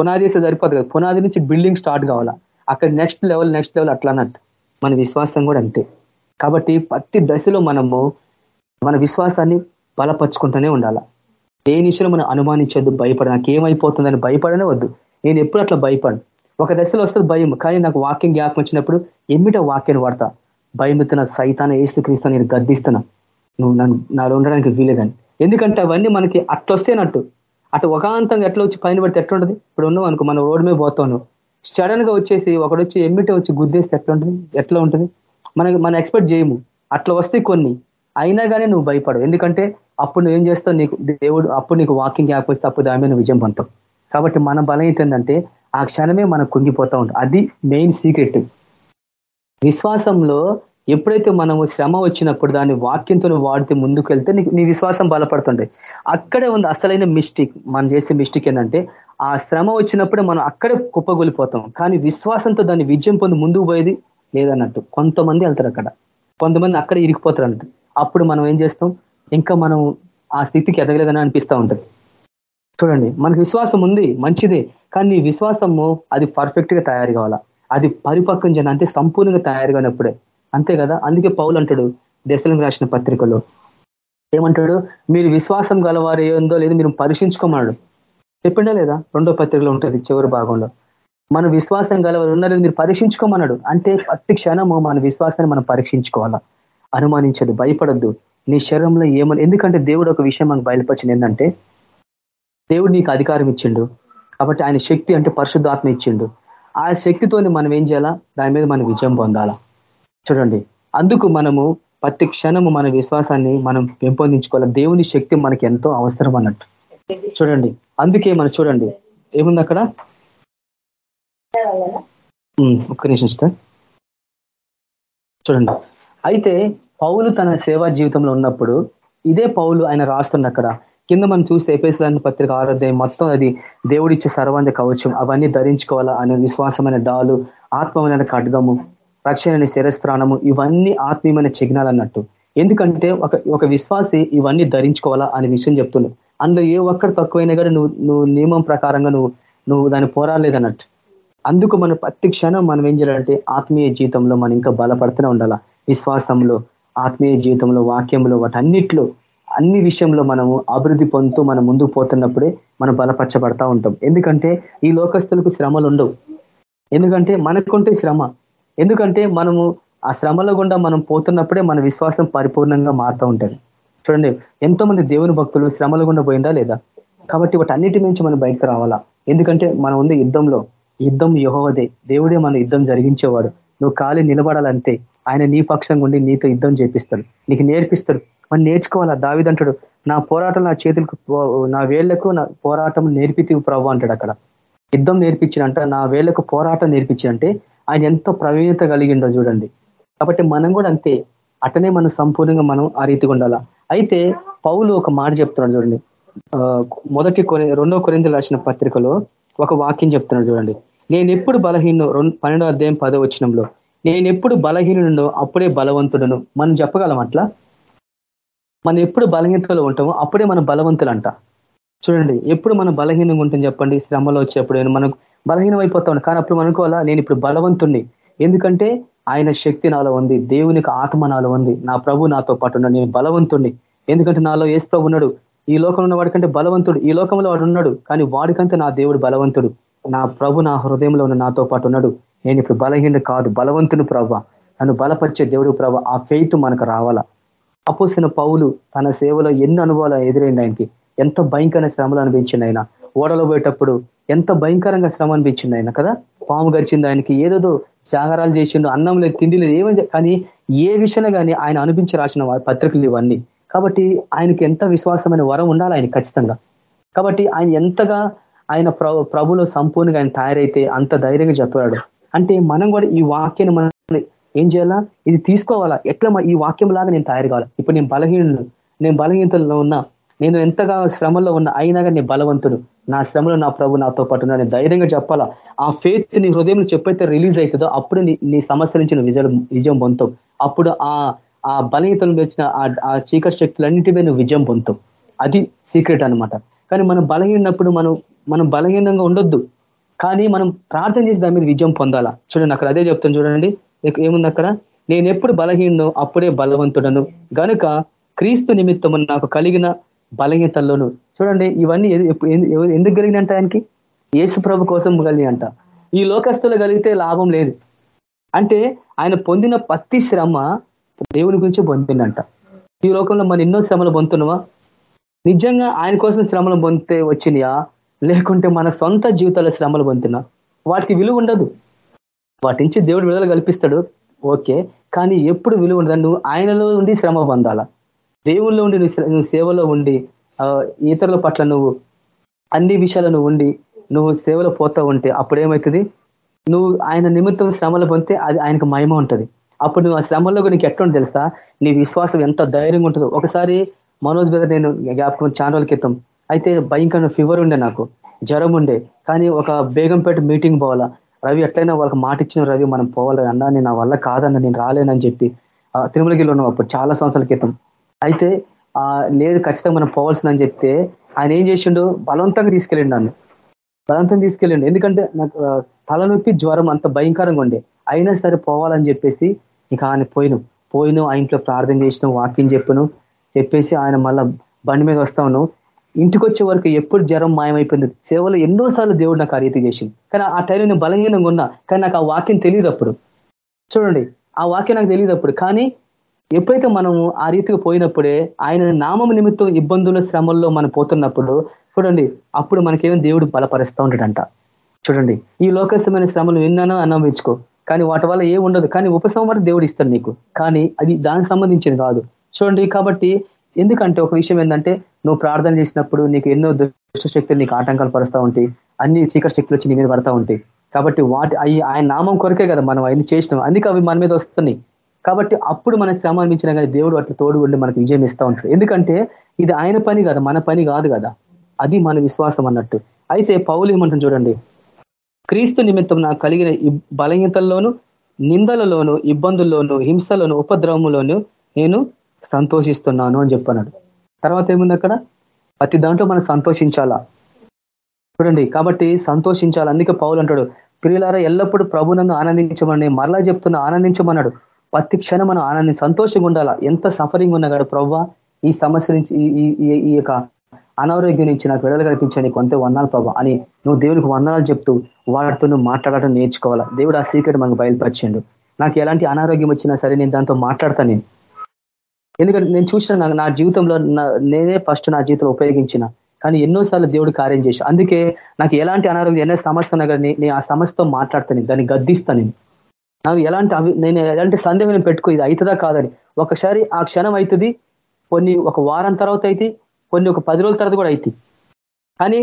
పునాది వేస్తే సరిపోదు కదా. పునాది నుంచి బిల్డింగ్ స్టార్ట్ కావాలా? అక్కడ నెక్స్ట్ లెవెల్ నెక్స్ట్ లెవెల్ అట్లా అన్నట్టు. మన విశ్వాసం కూడా అంతే. కాబట్టి ప్రతి దశలో మనము మన విశ్వాసాన్ని బలపరుచుకుంటూనే ఉండాల? ఏ నిమిషంలో మనం అనుమానించొద్దు భయపడ నాకు ఏమైపోతుందని భయపడనే వద్దు. నేను ఎప్పుడు అట్లా భయపడు ఒక దశలో వస్తుంది భయం. కానీ నాకు వాక్యం జ్ఞాపకం వచ్చినప్పుడు ఎమ్మిట వాక్యాన్ని వాడతా? భయమితున్న సైతాన ఏసు క్రీస్తు నేను గద్దిస్తున్నా. నువ్వు నన్ను నాలో ఉండడానికి వీలేదని ఎందుకంటే అవన్నీ మనకి అట్లొస్తేనట్టు అటు ఒకాంతంగా ఎట్లా వచ్చి పైన పడితే ఎట్లా ఉంటుంది ఇప్పుడు ఉన్నావు అనుకో మన రోడ్డు మీద పోతాను సడన్గా వచ్చేసి ఒకడొచ్చి వచ్చి వచ్చి గుద్దేస్తే ఎట్లా ఉంటుంది ఎట్లా ఉంటుంది? మనకి మనం ఎక్స్పెక్ట్ చేయము. అట్లా వస్తే కొన్ని. అయినా కానీ నువ్వు భయపడవు. ఎందుకంటే అప్పుడు నువ్వేం చేస్తావు? నీకు దేవుడు అప్పుడు నీకు వాకింగ్ యాప్ అప్పుడు దాని మీద విజయం పొందుతావు. కాబట్టి మన బలం ఏంటంటే ఆ క్షణమే మనం కుంగిపోతా ఉంటాం అది మెయిన్ సీక్రెట్ విశ్వాసంలో ఎప్పుడైతే మనము శ్రమ వచ్చినప్పుడు దాన్ని వాక్యంతో వాడితే ముందుకు వెళ్తే నీ విశ్వాసం బలపడుతుండే అక్కడే ఉంది అసలైన మిస్టేక్. మనం చేసే మిస్టేక్ ఏంటంటే ఆ శ్రమ వచ్చినప్పుడే మనం అక్కడే కుప్పగొలిపోతాం. కానీ విశ్వాసంతో దాన్ని విజయం పొంది ముందుకు పోయేది లేదన్నట్టు. కొంతమంది వెళ్తారు అక్కడ. కొంతమంది అక్కడ ఇరిగిపోతారు అన్నట్టు. అప్పుడు మనం ఏం చేస్తాం? ఇంకా మనం ఆ స్థితికి ఎదగలేదని అనిపిస్తూ ఉంటుంది. చూడండి మనకు విశ్వాసం ఉంది మంచిదే. కానీ నీ విశ్వాసము అది పర్ఫెక్ట్గా తయారు కావాలా? అది పరిపక్వం చెంది అంటే సంపూర్ణంగా తయారుగా అంతే కదా? అందుకే పౌలు అంటాడు దశలం రాసిన పత్రికలో. ఏమంటాడు? మీరు విశ్వాసం గలవారు ఏందో లేదు మీరు పరీక్షించుకోమన్నాడు. చెప్పిండా లేదా? రెండో పత్రికలో ఉంటుంది చివరి భాగంలో. మన విశ్వాసం గలవారు ఉన్నారని మీరు పరీక్షించుకోమన్నాడు. అంటే ప్రతి క్షణము మన విశ్వాసాన్ని మనం పరీక్షించుకోవాలా? అనుమానించదు భయపడద్దు. నీ శరీరంలో ఏమని ఎందుకంటే దేవుడు ఒక విషయం మనకు బయలుపరిచింది ఏంటంటే దేవుడు నీకు అధికారం ఇచ్చిండు. కాబట్టి ఆయన శక్తి అంటే పరిశుద్ధాత్మ ఇచ్చిండు. ఆ శక్తితోని మనం ఏం చేయాలా? దాని మీద మనం విజయం పొందాలా? చూడండి. అందుకు మనము ప్రతి క్షణము మన విశ్వాసాన్ని మనం పెంపొందించుకోవాలి? దేవుని శక్తి మనకి ఎంతో అవసరం అన్నట్టు. చూడండి. అందుకే మనం చూడండి. ఏముంది అక్కడ? ఒక్క నిమిషం సార్ చూడండి. అయితే పౌలు తన సేవా జీవితంలో ఉన్నప్పుడు ఇదే పౌలు ఆయన రాస్తుండ అక్కడ కింద మనం చూస్తే ఎపేసులాంటి పత్రిక ఆరోగ్యం మొత్తం అది దేవుడిచ్చే సర్వాంగ కవచం. అవన్నీ ధరించుకోవాలా అనే విశ్వాసమైన డాలు ఆత్మమైన ఖడ్గము రక్షణ శిరస్త్రాణము ఇవన్నీ ఆత్మీయమైన చిహ్నాలు అన్నట్టు. ఎందుకంటే ఒక ఒక విశ్వాసి ఇవన్నీ ధరించుకోవాలా అనే విషయం చెప్తున్నావు అందులో ఏ ఒక్కడు తక్కువైనా కానీ నువ్వు నువ్వు నియమం ప్రకారంగా నువ్వు నువ్వు దాన్ని పోరాలేదన్నట్టు అందుకు మన ప్రతి క్షణం మనం ఏం చేయాలంటే ఆత్మీయ జీవితంలో మనం ఇంకా బలపడుతూనే ఉండాలా. విశ్వాసంలో ఆత్మీయ జీవితంలో వాక్యంలో వాటన్నిట్లో అన్ని విషయంలో మనము అభివృద్ధి పొందుతూ మనం ముందుకు పోతున్నప్పుడే మనం బలపరచబడతా ఉంటాం. ఎందుకంటే ఈ లోకస్తులకు శ్రమలు ఉండవు. ఎందుకంటే మనకుంటే శ్రమ. ఎందుకంటే మనము ఆ శ్రమల గుండా మనం పోతున్నప్పుడే మన విశ్వాసం పరిపూర్ణంగా మారుతూ ఉంటుంది. చూడండి ఎంతో మంది దేవుని భక్తులు శ్రమల గుండా పోయిందా లేదా? కాబట్టి వాటి అన్నిటి నుంచి మనం బయటకు రావాలా? ఎందుకంటే మనం ఉంది యుద్ధంలో యుద్ధం యహోవదే. దేవుడే మన యుద్ధం జరిగించేవాడు. నువ్వు కాలి నిలబడాలంటే ఆయన నీ పక్షంగా ఉండి నీతో యుద్ధం చేపిస్తాడు. నీకు నేర్పిస్తాడు. మనం నేర్చుకోవాలా? దావిదంటాడు నా పోరాటం నా చేతులకు నా వేళ్ళకు నా పోరాటం నేర్పితి ప్రభు అంటాడు అక్కడ. యుద్ధం నేర్పించినంట నా వేళ్ళకు పోరాటం నేర్పించినంటే ఆయన ఎంతో ప్రవీణత కలిగిండో చూడండి. కాబట్టి మనం కూడా అంతే అటనే మనం సంపూర్ణంగా మనం ఆ రీతిగా ఉండాలా? అయితే పౌలు ఒక మాట చెప్తున్నాడు చూడండి. మొదటి కొని రెండో కొరింది రాసిన పత్రికలో ఒక వాక్యం చెప్తున్నాడు చూడండి. నేను ఎప్పుడు బలహీన పన్నెండో అధ్యాయం పదో వచ్చినంలో నేను ఎప్పుడు బలహీనుడు అప్పుడే బలవంతుడను. మనం చెప్పగలం అట్లా? మనం ఎప్పుడు బలహీనతలో ఉంటామో అప్పుడే మనం బలవంతులు అంట చూడండి ఎప్పుడు మనం బలహీనంగా ఉంటుంది చెప్పండి శ్రమలో వచ్చేప్పుడు మనం బలహీనం అయిపోతాం కానీ అప్పుడు మనకోవాలా నేను ఇప్పుడు బలవంతుణ్ణి. ఎందుకంటే ఆయన శక్తి నాలో ఉంది దేవునికి ఆత్మ నాలో ఉంది. నా ప్రభు నాతో పాటు ఉన్నాడు నేను బలవంతుణ్ణి. ఎందుకంటే నాలో ఏసు ప్రభు ఉన్నాడు. ఈ లోకంలో ఉన్న వాడికంటే బలవంతుడు ఈ లోకంలో వాడు ఉన్నాడు. కానీ వాడికంటే నా దేవుడు బలవంతుడు. నా ప్రభు నా హృదయంలో ఉన్న నాతో పాటు ఉన్నాడు. నేను ఇప్పుడు బలహీన కాదు బలవంతుని ప్రభ. నన్ను బలపరిచే దేవుడు ప్రభ. ఆ ఫెయిత్ మనకు రావాలా. అపోసిన పౌలు తన సేవలో ఎన్ని అనుభవాలు ఎదురైంది ఆయనకి? ఎంత భయంకరమైన శ్రమలు అనిపించింది ఆయన. ఓడలో పోయేటప్పుడు ఎంత భయంకరంగా శ్రమ అనిపించింది ఆయన కదా? పాము గడిచింది ఆయనకి. ఏదేదో జాగరాలు చేసిండు అన్నం లేదు తిండి లేదు ఏమని కానీ ఏ విషయంలో కానీ ఆయన అనిపించి రాసిన పత్రికలు ఇవన్నీ. కాబట్టి ఆయనకి ఎంత విశ్వాసమైన వరం ఉండాలి ఆయన ఖచ్చితంగా. కాబట్టి ఆయన ఎంతగా ఆయన ప్రభులో సంపూర్ణంగా ఆయన తయారైతే అంత ధైర్యంగా చెప్పాడు అంటే మనం కూడా ఈ వాక్యాన్ని మనం ఏం చేయాలా? ఇది తీసుకోవాలా? ఎట్లా ఈ వాక్యం లాగా నేను తయారు కావాలి? ఇప్పుడు నేను బలహీనుడు నేను బలహీనతలో ఉన్నా. నేను ఎంతగా శ్రమలో ఉన్నా అయినాగా నేను బలవంతుడు. నా శ్రమలో నా ప్రభు నాతో పాటు నేను ధైర్యంగా చెప్పాలా? ఆ ఫేత్ నీ హృదయం చెప్పైతే రిలీజ్ అవుతుందో అప్పుడు నీ సమస్య నుంచి నువ్వు విజయం విజయం పొందుతావు. అప్పుడు ఆ ఆ బలహీతలు వచ్చిన ఆ చీకటి శక్తులన్నిటిపై నువ్వు విజయం పొందుతావు. అది సీక్రెట్ అనమాట కానీ మనం బలహీనప్పుడు మనం మనం బలహీనంగా ఉండొద్దు. కానీ మనం ప్రార్థన చేసి దాని మీద విజయం పొందాలా? చూడండి అక్కడ అదే చెప్తాను చూడండి. ఏముంది అక్కడ? నేను ఎప్పుడు బలహీనో అప్పుడే బలవంతుడను. గనుక క్రీస్తు నిమిత్తం నాకు కలిగిన బలహీనతల్లోను. చూడండి ఇవన్నీ ఎందుకు కలిగినంట ఆయనకి? యేసు ప్రభు కోసం కలిగి అంట ఈ లోకస్తులు కలిగితే లాభం లేదు. అంటే ఆయన పొందిన పత్తి శ్రమ దేవుని గురించి పొందిందంట. ఈ లోకంలో మనం ఎన్నో శ్రమలు పొందుతున్నావా నిజంగా ఆయన కోసం శ్రమలు పొందితే వచ్చినాయా? లేకుంటే మన సొంత జీవితాల శ్రమలు పొందినా? వాటికి విలువ ఉండదు. వాటి నుంచి దేవుడు విడుదల కల్పిస్తాడు. ఓకే. కానీ ఎప్పుడు విలువ ఉండదు. నువ్వు ఆయనలో ఉండి శ్రమ పొందాలా? దేవుల్లో ఉండి నువ్వు సేవలో ఉండి ఇతరుల పట్ల నువ్వు అన్ని విషయాలు నువ్వు ఉండి నువ్వు సేవలో పోతా ఉంటే అప్పుడు ఏమవుతుంది నువ్వు ఆయన నిమిత్తం శ్రమలు పొందితే అది ఆయనకు మహిమ ఉంటుంది. అప్పుడు నువ్వు ఆ శ్రమంలో నీకు ఎట్లా తెలుసా? నీ విశ్వాసం ఎంత ధైర్యంగా ఉంటుందో. ఒకసారి మనోజ్ మీద నేను జ్ఞాపకం చాలా రోజుల క్రితం. అయితే భయంకరమైన ఫీవర్ ఉండే నాకు. జ్వరం ఉండే. కానీ ఒక బేగంపేట మీటింగ్ పోవాలా. రవి ఎట్లయినా వాళ్ళకి మాట ఇచ్చిన రవి మనం పోవాలి అన్నా నేను నా వల్ల కాదన్న నేను రాలేనని చెప్పి తిరుమలగిరిలో ఉన్నాం అప్పుడు చాలా సంవత్సరాల క్రితం. అయితే లేదు ఖచ్చితంగా మనం పోవాల్సిందని చెప్తే ఆయన ఏం చేసిండు? బలవంతంగా తీసుకెళ్ళిండు నన్ను. బలవంతంగా తీసుకెళ్ళిండు. ఎందుకంటే నాకు తలనొప్పి జ్వరం అంత భయంకరంగా ఉండే. అయినా సరే పోవాలని చెప్పేసి ఇక ఆయన పోయిను. పోయిను ఆ ఇంట్లో ప్రార్థన చేసినాం వాక్యం చెప్పును. చెప్పేసి ఆయన మళ్ళా బండి మీద వస్తాను ఇంటికి వచ్చే వరకు ఎప్పుడు జ్వరం మాయమైపోయింది. సేవలో ఎన్నోసార్లు దేవుడు నాకు ఆ రీతి చేసింది కానీ ఆ టైంలో నేను బలహీనంగా ఉన్నా కానీ నాకు ఆ వాక్యం తెలియదు అప్పుడు. చూడండి ఆ వాక్యం నాకు తెలియదు అప్పుడు. కానీ ఎప్పుడైతే మనము ఆ రీతికి పోయినప్పుడే ఆయన నామం నిమిత్తం ఇబ్బందుల శ్రమల్లో మనం పోతున్నప్పుడు చూడండి అప్పుడు మనకేమో దేవుడు బలపరుస్తూ ఉంటాడంట. చూడండి ఈ లోకస్థమైన శ్రమలు విన్నానో అనుభవించుకో. కానీ వాటి వల్ల ఏ ఉండదు. కానీ ఉపశమనం దేవుడు ఇస్తాడు నీకు. కానీ అది దానికి సంబంధించింది కాదు. చూడండి కాబట్టి ఎందుకంటే ఒక విషయం ఏంటంటే నువ్వు ప్రార్థన చేసినప్పుడు నీకు ఎన్నో దుష్ట శక్తులు నీకు ఆటంకాలు పరుస్తూ ఉంటాయి. అన్ని చీకటి శక్తులు వచ్చి నీ మీద పడతా ఉంటాయి. కాబట్టి వాటి అవి ఆయన నామం కొరకే కదా మనం అవన్నీ చేసినాం. అందుకే అవి మన మీద వస్తున్నాయి. కాబట్టి అప్పుడు మన శ్రమ అనిపించినా కానీ దేవుడు అట్లా తోడు ఉండి మనకి విజయం ఇస్తూ ఉంటాడు. ఎందుకంటే ఇది ఆయన పని కదా మన పని కాదు కదా. అది మన విశ్వాసం అన్నట్టు. అయితే పౌలు ఏమంటాం చూడండి. క్రీస్తు నిమిత్తం నాకు కలిగిన బలహీనతల్లోనూ నిందలలోను ఇబ్బందుల్లోను హింసలోను ఉపద్రవములోను నేను సంతోషిస్తున్నాను అని చెప్పన్నాడు. తర్వాత ఏముంది అక్కడ? ప్రతి దాంట్లో మనం సంతోషించాలా? చూడండి కాబట్టి సంతోషించాలి. అందుకే పౌలు అంటాడు ప్రియులారా ఎల్లప్పుడూ ప్రభునందు ఆనందించమని మరలా చెప్తున్నా ఆనందించమన్నాడు. ప్రతి క్షణం మనం ఆనంది సంతోషంగా ఉండాలా? ఎంత సఫరింగ్ ఉన్నా కాదు ప్రవ్వా ఈ సమస్య నుంచి ఈ యొక్క అనారోగ్యం నుంచి నాకు విడుదల కల్పించండి. కొంత వందాలు ప్రభా అని నువ్వు దేవునికి వందనాలు చెప్తూ వాటితో నువ్వు మాట్లాడటం నేర్చుకోవాలా? దేవుడు ఆ సీక్రెట్ మనకు బయలుపరిచిండు. నాకు ఎలాంటి అనారోగ్యం వచ్చినా సరే నేను దాంతో మాట్లాడతాను నేను. ఎందుకంటే నేను చూసిన నా జీవితంలో నేనే ఫస్ట్ నా జీవితంలో ఉపయోగించిన. కానీ ఎన్నోసార్లు దేవుడు కార్యం చేసి అందుకే నాకు ఎలాంటి అనారోగ్యం ఎన్నో సమస్య ఉన్నా కానీ నేను ఆ సమస్యతో మాట్లాడతాను దాన్ని గద్దిస్తాను నేను. నాకు ఎలాంటి నేను ఎలాంటి సందేహం పెట్టుకో ఇది అవుతుందా కాదని. ఒకసారి ఆ క్షణం అవుతుంది కొన్ని ఒక వారం తర్వాత అయితే కొన్ని ఒక పది రోజుల తర్వాత కూడా అవుతుంది కానీ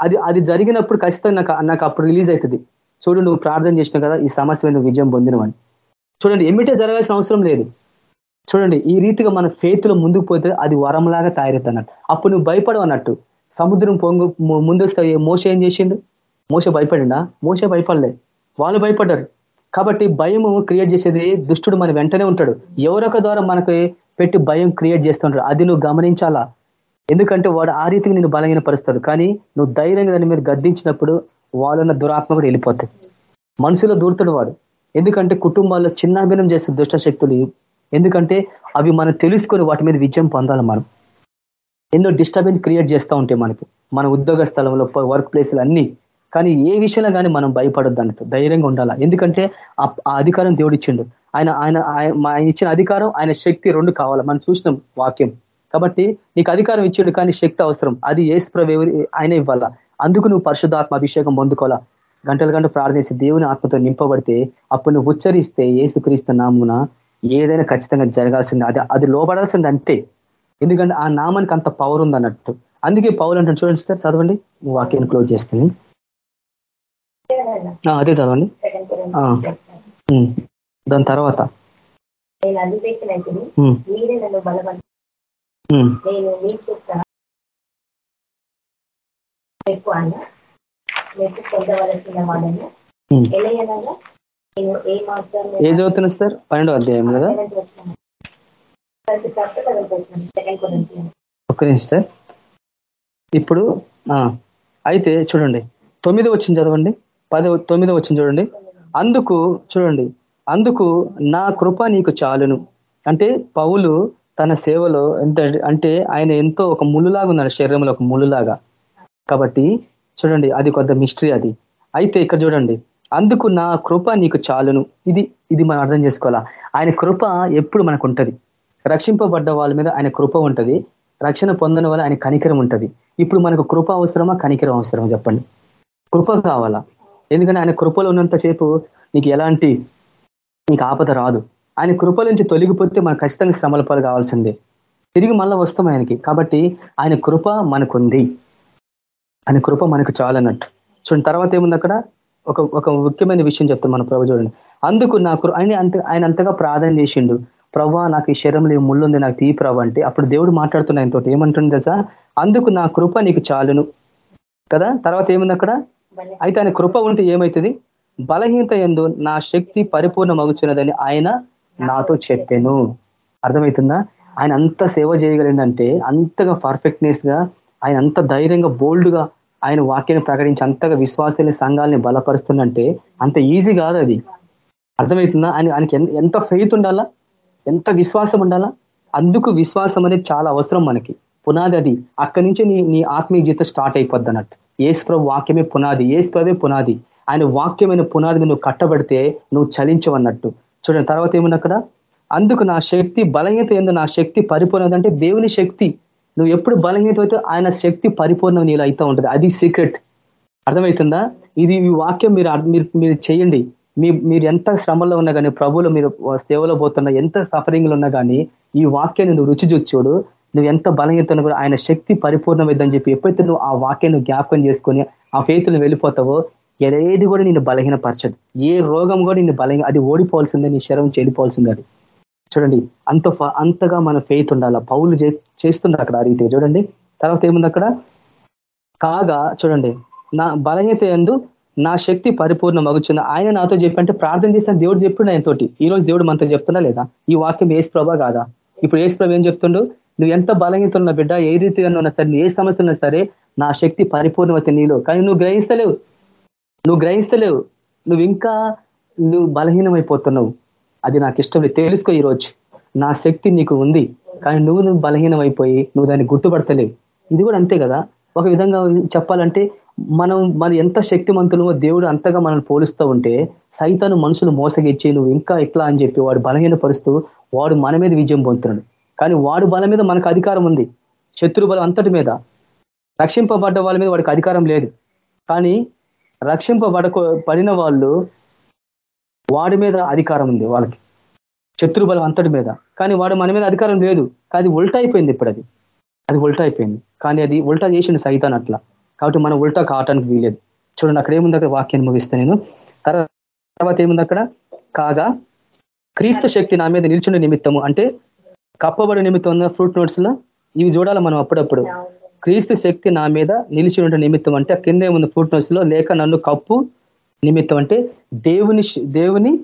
అది అది జరిగినప్పుడు ఖచ్చితంగా నాకు నాకు అప్పుడు రిలీజ్ అవుతుంది చూడు నువ్వు ప్రార్థన చేసినావు కదా ఈ సమస్య నువ్వు విజయం పొందినవని. చూడండి ఎమ్మిటే జరగాల్సిన అవసరం లేదు. చూడండి ఈ రీతిగా మన ఫేతులు ముందుకు పోతే అది వరంలాగా తయారవుతుంది అన్నట్టు అప్పుడు నువ్వు భయపడవు అన్నట్టు. సముద్రం పొంగు ముందొస్తే మోస ఏం చేసిండు? మోస భయపడిండా? మోస భయపడలే. వాళ్ళు భయపడ్డారు. కాబట్టి భయము క్రియేట్ చేసేది దుష్టుడు మన వెంటనే ఉంటాడు. ఎవరొక ద్వారా మనకు పెట్టి భయం క్రియేట్ చేస్తుంటాడు. అది నువ్వు గమనించాలా? ఎందుకంటే వాడు ఆ రీతికి నేను బలహీనపరుస్తాడు. కానీ నువ్వు ధైర్యంగా దాని మీద గద్దించినప్పుడు వాళ్ళన్న దురాత్మ కూడా వెళ్ళిపోతాయి. మనసులో దూరుతాడు వాడు. ఎందుకంటే కుటుంబాల్లో చిన్నాభినం చేసే దుష్ట శక్తులు ఎందుకంటే అవి మనం తెలుసుకొని వాటి మీద విజయం పొందాలి మనం. ఎన్నో డిస్టర్బెన్స్ క్రియేట్ చేస్తూ ఉంటాయి మనకి. మన ఉద్యోగ స్థలంలో వర్క్ ప్లేస్లు అన్ని. కానీ ఏ విషయంలో కానీ మనం భయపడొద్దు అన్నట్టు ధైర్యంగా ఉండాలా? ఎందుకంటే ఆ అధికారం దేవుడు ఇచ్చిండు. ఆయన ఆయన ఆయన ఇచ్చిన అధికారం ఆయన శక్తి రెండు కావాలి? మనం చూసినాం వాక్యం. కాబట్టి నీకు అధికారం ఇచ్చాడు కానీ శక్తి అవసరం. అది ఏసు ప్రభు ఆయన ఇవ్వాలా? అందుకు నువ్వు పరిశుద్ధాత్మ అభిషేకం పొందుకోవాలా? గంటల గంట ప్రార్థించి దేవుని ఆత్మతో నింపబడితే అప్పుడు నువ్వు ఉచ్చరిస్తే ఏసుక్రీస్తు నామున ఏదైనా ఖచ్చితంగా జరగాల్సింది అది అది లోపడాల్సింది అంతే. ఎందుకంటే ఆ నామానికి అంత పవర్ ఉంది అన్నట్టు అందుకే పౌలు అంటే చూడండి సార్ చదవండి. వాక్యాన్ని క్లోజ్ చేస్తుంది అదే చదవండి. దాని తర్వాత. ఏ చదువుతున్నా సార్? పన్నెండో అధ్యాయం కదా? ఒక్క నిమిషం సార్. ఇప్పుడు అయితే చూడండి. తొమ్మిది వచ్చింది చదవండి. పది తొమ్మిది వచ్చింది చూడండి. అందుకు చూడండి. అందుకు నా కృప నీకు చాలును. అంటే పౌలు తన సేవలో ఎంత అంటే ఆయన ఎంతో ఒక ముళ్ళులాగా ఉన్నాడు శరీరంలో ఒక ముళ్ళులాగా. కాబట్టి చూడండి అది కొంత మిస్టరీ అది. అయితే ఇక్కడ చూడండి. అందుకు నా కృప నీకు చాలును. ఇది ఇది మనం అర్థం చేసుకోవాలా? ఆయన కృప ఎప్పుడు మనకు ఉంటుంది రక్షింపబడ్డ వాళ్ళ మీద ఆయన కృప ఉంటుంది. రక్షణ పొందడం వల్ల ఆయన కనికరం ఉంటుంది. ఇప్పుడు మనకు కృప అవసరమా కనికరం అవసరమా చెప్పండి. కృప కావాలా? ఎందుకంటే ఆయన కృపలో ఉన్నంతసేపు నీకు ఎలాంటి నీకు ఆపద రాదు. ఆయన కృప నుంచి తొలగిపోతే మనకు ఖచ్చితంగా శ్రమల పాలు కావాల్సిందే. తిరిగి మళ్ళీ వస్తాం ఆయనకి. కాబట్టి ఆయన కృప మనకుంది. ఆయన కృప మనకు చాలన్నట్టు. చూడండి తర్వాత ఏముంది అక్కడ? ఒక ఒక ముఖ్యమైన విషయం చెప్తాం మన ప్రభు చూడండి. అందుకు నాకు ఆయన అంత ఆయన అంతగా ప్రార్థన చేసిండు. ప్రభా నాకు ఈ శరీరంలో ముళ్ళుంది నాకు తీ ప్రభు అంటే అప్పుడు దేవుడు మాట్లాడుతున్నా ఆయనతో ఏమంటుంది తెలుసా? అందుకు నా కృప నీకు చాలును. కదా? తర్వాత ఏముంది అక్కడ? అయితే ఆయన కృప ఉంటే ఏమవుతుంది బలహీనత ఎందు నా శక్తి పరిపూర్ణ మగుచున్నదని ఆయన నాతో చెప్పాను. అర్థమవుతుందా ఆయన అంత సేవ చేయగలిగిందంటే అంతగా పర్ఫెక్ట్నెస్గా ఆయన అంత ధైర్యంగా బోల్డ్గా ఆయన వాక్యాన్ని ప్రకటించి అంతగా విశ్వాసాల సంఘాలని బలపరుస్తుందంటే అంత ఈజీ కాదు అది. అర్థమవుతుందా? ఆయన ఆయనకి ఎంత ఫెయిత్ ఉండాలా? ఎంత విశ్వాసం ఉండాలా? అందుకు విశ్వాసం అనేది చాలా అవసరం మనకి. పునాది అది. అక్కడి నుంచి నీ నీ ఆత్మీయ జీవితం స్టార్ట్ అయిపోద్ది అన్నట్టు. ఏసుప్రభు వాక్యమే పునాది. ఏసుప్రభే పునాది. ఆయన వాక్యమైన పునాది నువ్వు కట్టబడితే నువ్వు చలించవన్నట్టు చూడండి తర్వాత ఏమున్నా అక్కడ? అందుకు నా శక్తి బలహీనత ఏందో నా శక్తి పరిపూర్ణత అంటే దేవుని శక్తి. నువ్వు ఎప్పుడు బలహీనత అయితే ఆయన శక్తి పరిపూర్ణం నీళ్ళు అవుతూ ఉంటుంది. అది సీక్రెట్ అర్థమవుతుందా ఇది ఈ వాక్యం మీరు మీరు మీరు చేయండి. మీ మీరు ఎంత శ్రమలో ఉన్నా కానీ ప్రభువులో మీరు సేవలో పోతున్నా ఎంత సఫరింగ్లు ఉన్నా కానీ ఈ వాక్యాన్ని నువ్వు రుచి చూచోడు నువ్వు ఎంత బలహీనత కూడా ఆయన శక్తి పరిపూర్ణమైందని చెప్పి ఎప్పుడైతే నువ్వు ఆ వాక్యాన్ని జ్ఞాపకం చేసుకొని ఆ ఫేతులు వెళ్ళిపోతావో ఏది కూడా నేను బలహీనపరచదు. ఏ రోగం కూడా నేను బలహీన అది ఓడిపోవాల్సిందే నీ శరం చెడిపోవాల్సిందే అది. చూడండి అంత అంతగా మన ఫెయిత్ ఉండాల? పౌలు చేస్తుండ అక్కడ ఆ రీతిగా చూడండి. తర్వాత ఏముంది అక్కడ? కాగా చూడండి నా బలహీనత ఎందు నా శక్తి పరిపూర్ణ మగుచుంది ఆయన నాతో చెప్పంటే ప్రార్థన చేసిన దేవుడు చెప్పిండు ఆయన తోటి. ఈ రోజు దేవుడు మనతో చెప్తున్నా లేదా? ఈ వాక్యం ఏసు ప్రభా కాదా? ఇప్పుడు ఏసు ప్రభు ఏం చెప్తుండు? నువ్వు ఎంత బలహీనత ఉన్న బిడ్డ ఏ రీతిగా ఉన్నా సరే ఏ సమస్య ఉన్నా సరే నా శక్తి పరిపూర్ణమైతే నీలో. కానీ నువ్వు గ్రహిస్తలేవు నువ్వు గ్రహిస్తలేవు నువ్వు ఇంకా నువ్వు బలహీనమైపోతున్నావు. అది నాకు ఇష్టం లేదు. తెలుసుకో ఈరోజు. నా శక్తి నీకు ఉంది. కానీ నువ్వు నువ్వు బలహీనం అయిపోయి నువ్వు దాన్ని గుర్తుపడతలేవు. ఇది కూడా అంతే కదా? ఒక విధంగా చెప్పాలంటే మనం మన ఎంత శక్తిమంతులమో దేవుడు అంతగా మనల్ని పోలుస్తూ ఉంటే సైతాను మనుషులు మోసగిచ్చి నువ్వు ఇంకా ఎట్లా అని చెప్పి వాడు బలహీనపరుస్తూ వాడు మన మీద విజయం పొందుతున్నాడు. కానీ వాడు బలం మీద మనకు అధికారం ఉంది. శత్రు బలం అంతటి మీద. రక్షింపబడ్డ వాళ్ళ మీద వాడికి అధికారం లేదు. కానీ రక్షింపబడ పడిన వాళ్ళు వాడి మీద అధికారం ఉంది వాళ్ళకి. శత్రు బలం అంతటి మీద. కానీ వాడు మన మీద అధికారం లేదు. కానీ ఉల్టా అయిపోయింది ఇప్పుడు అది. అది ఉల్టా అయిపోయింది. కానీ అది ఉల్టా చేసిండు సైతాన్ అట్లా. కాబట్టి మనం ఉల్టా కావటానికి వీలేదు చూడండి అక్కడ ఏముంది అక్కడ వాక్యాన్ని ముగిస్తే నేను. తర్వాత ఏముంది అక్కడ? కాగా క్రీస్తు శక్తి నా మీద నిల్చుండే నిమిత్తము అంటే కప్పబడి నిమిత్తం ఉన్న ఫ్రూట్ నోట్స్లో ఇవి చూడాలి మనం అప్పుడప్పుడు. క్రీస్తు శక్తి నా మీద నిలిచి ఉండే నిమిత్తం అంటే కింద ఏముంది ఫ్రూట్ నోట్స్లో? లేక నన్ను కప్పు నిమిత్తం అంటే దేవుని దేవుని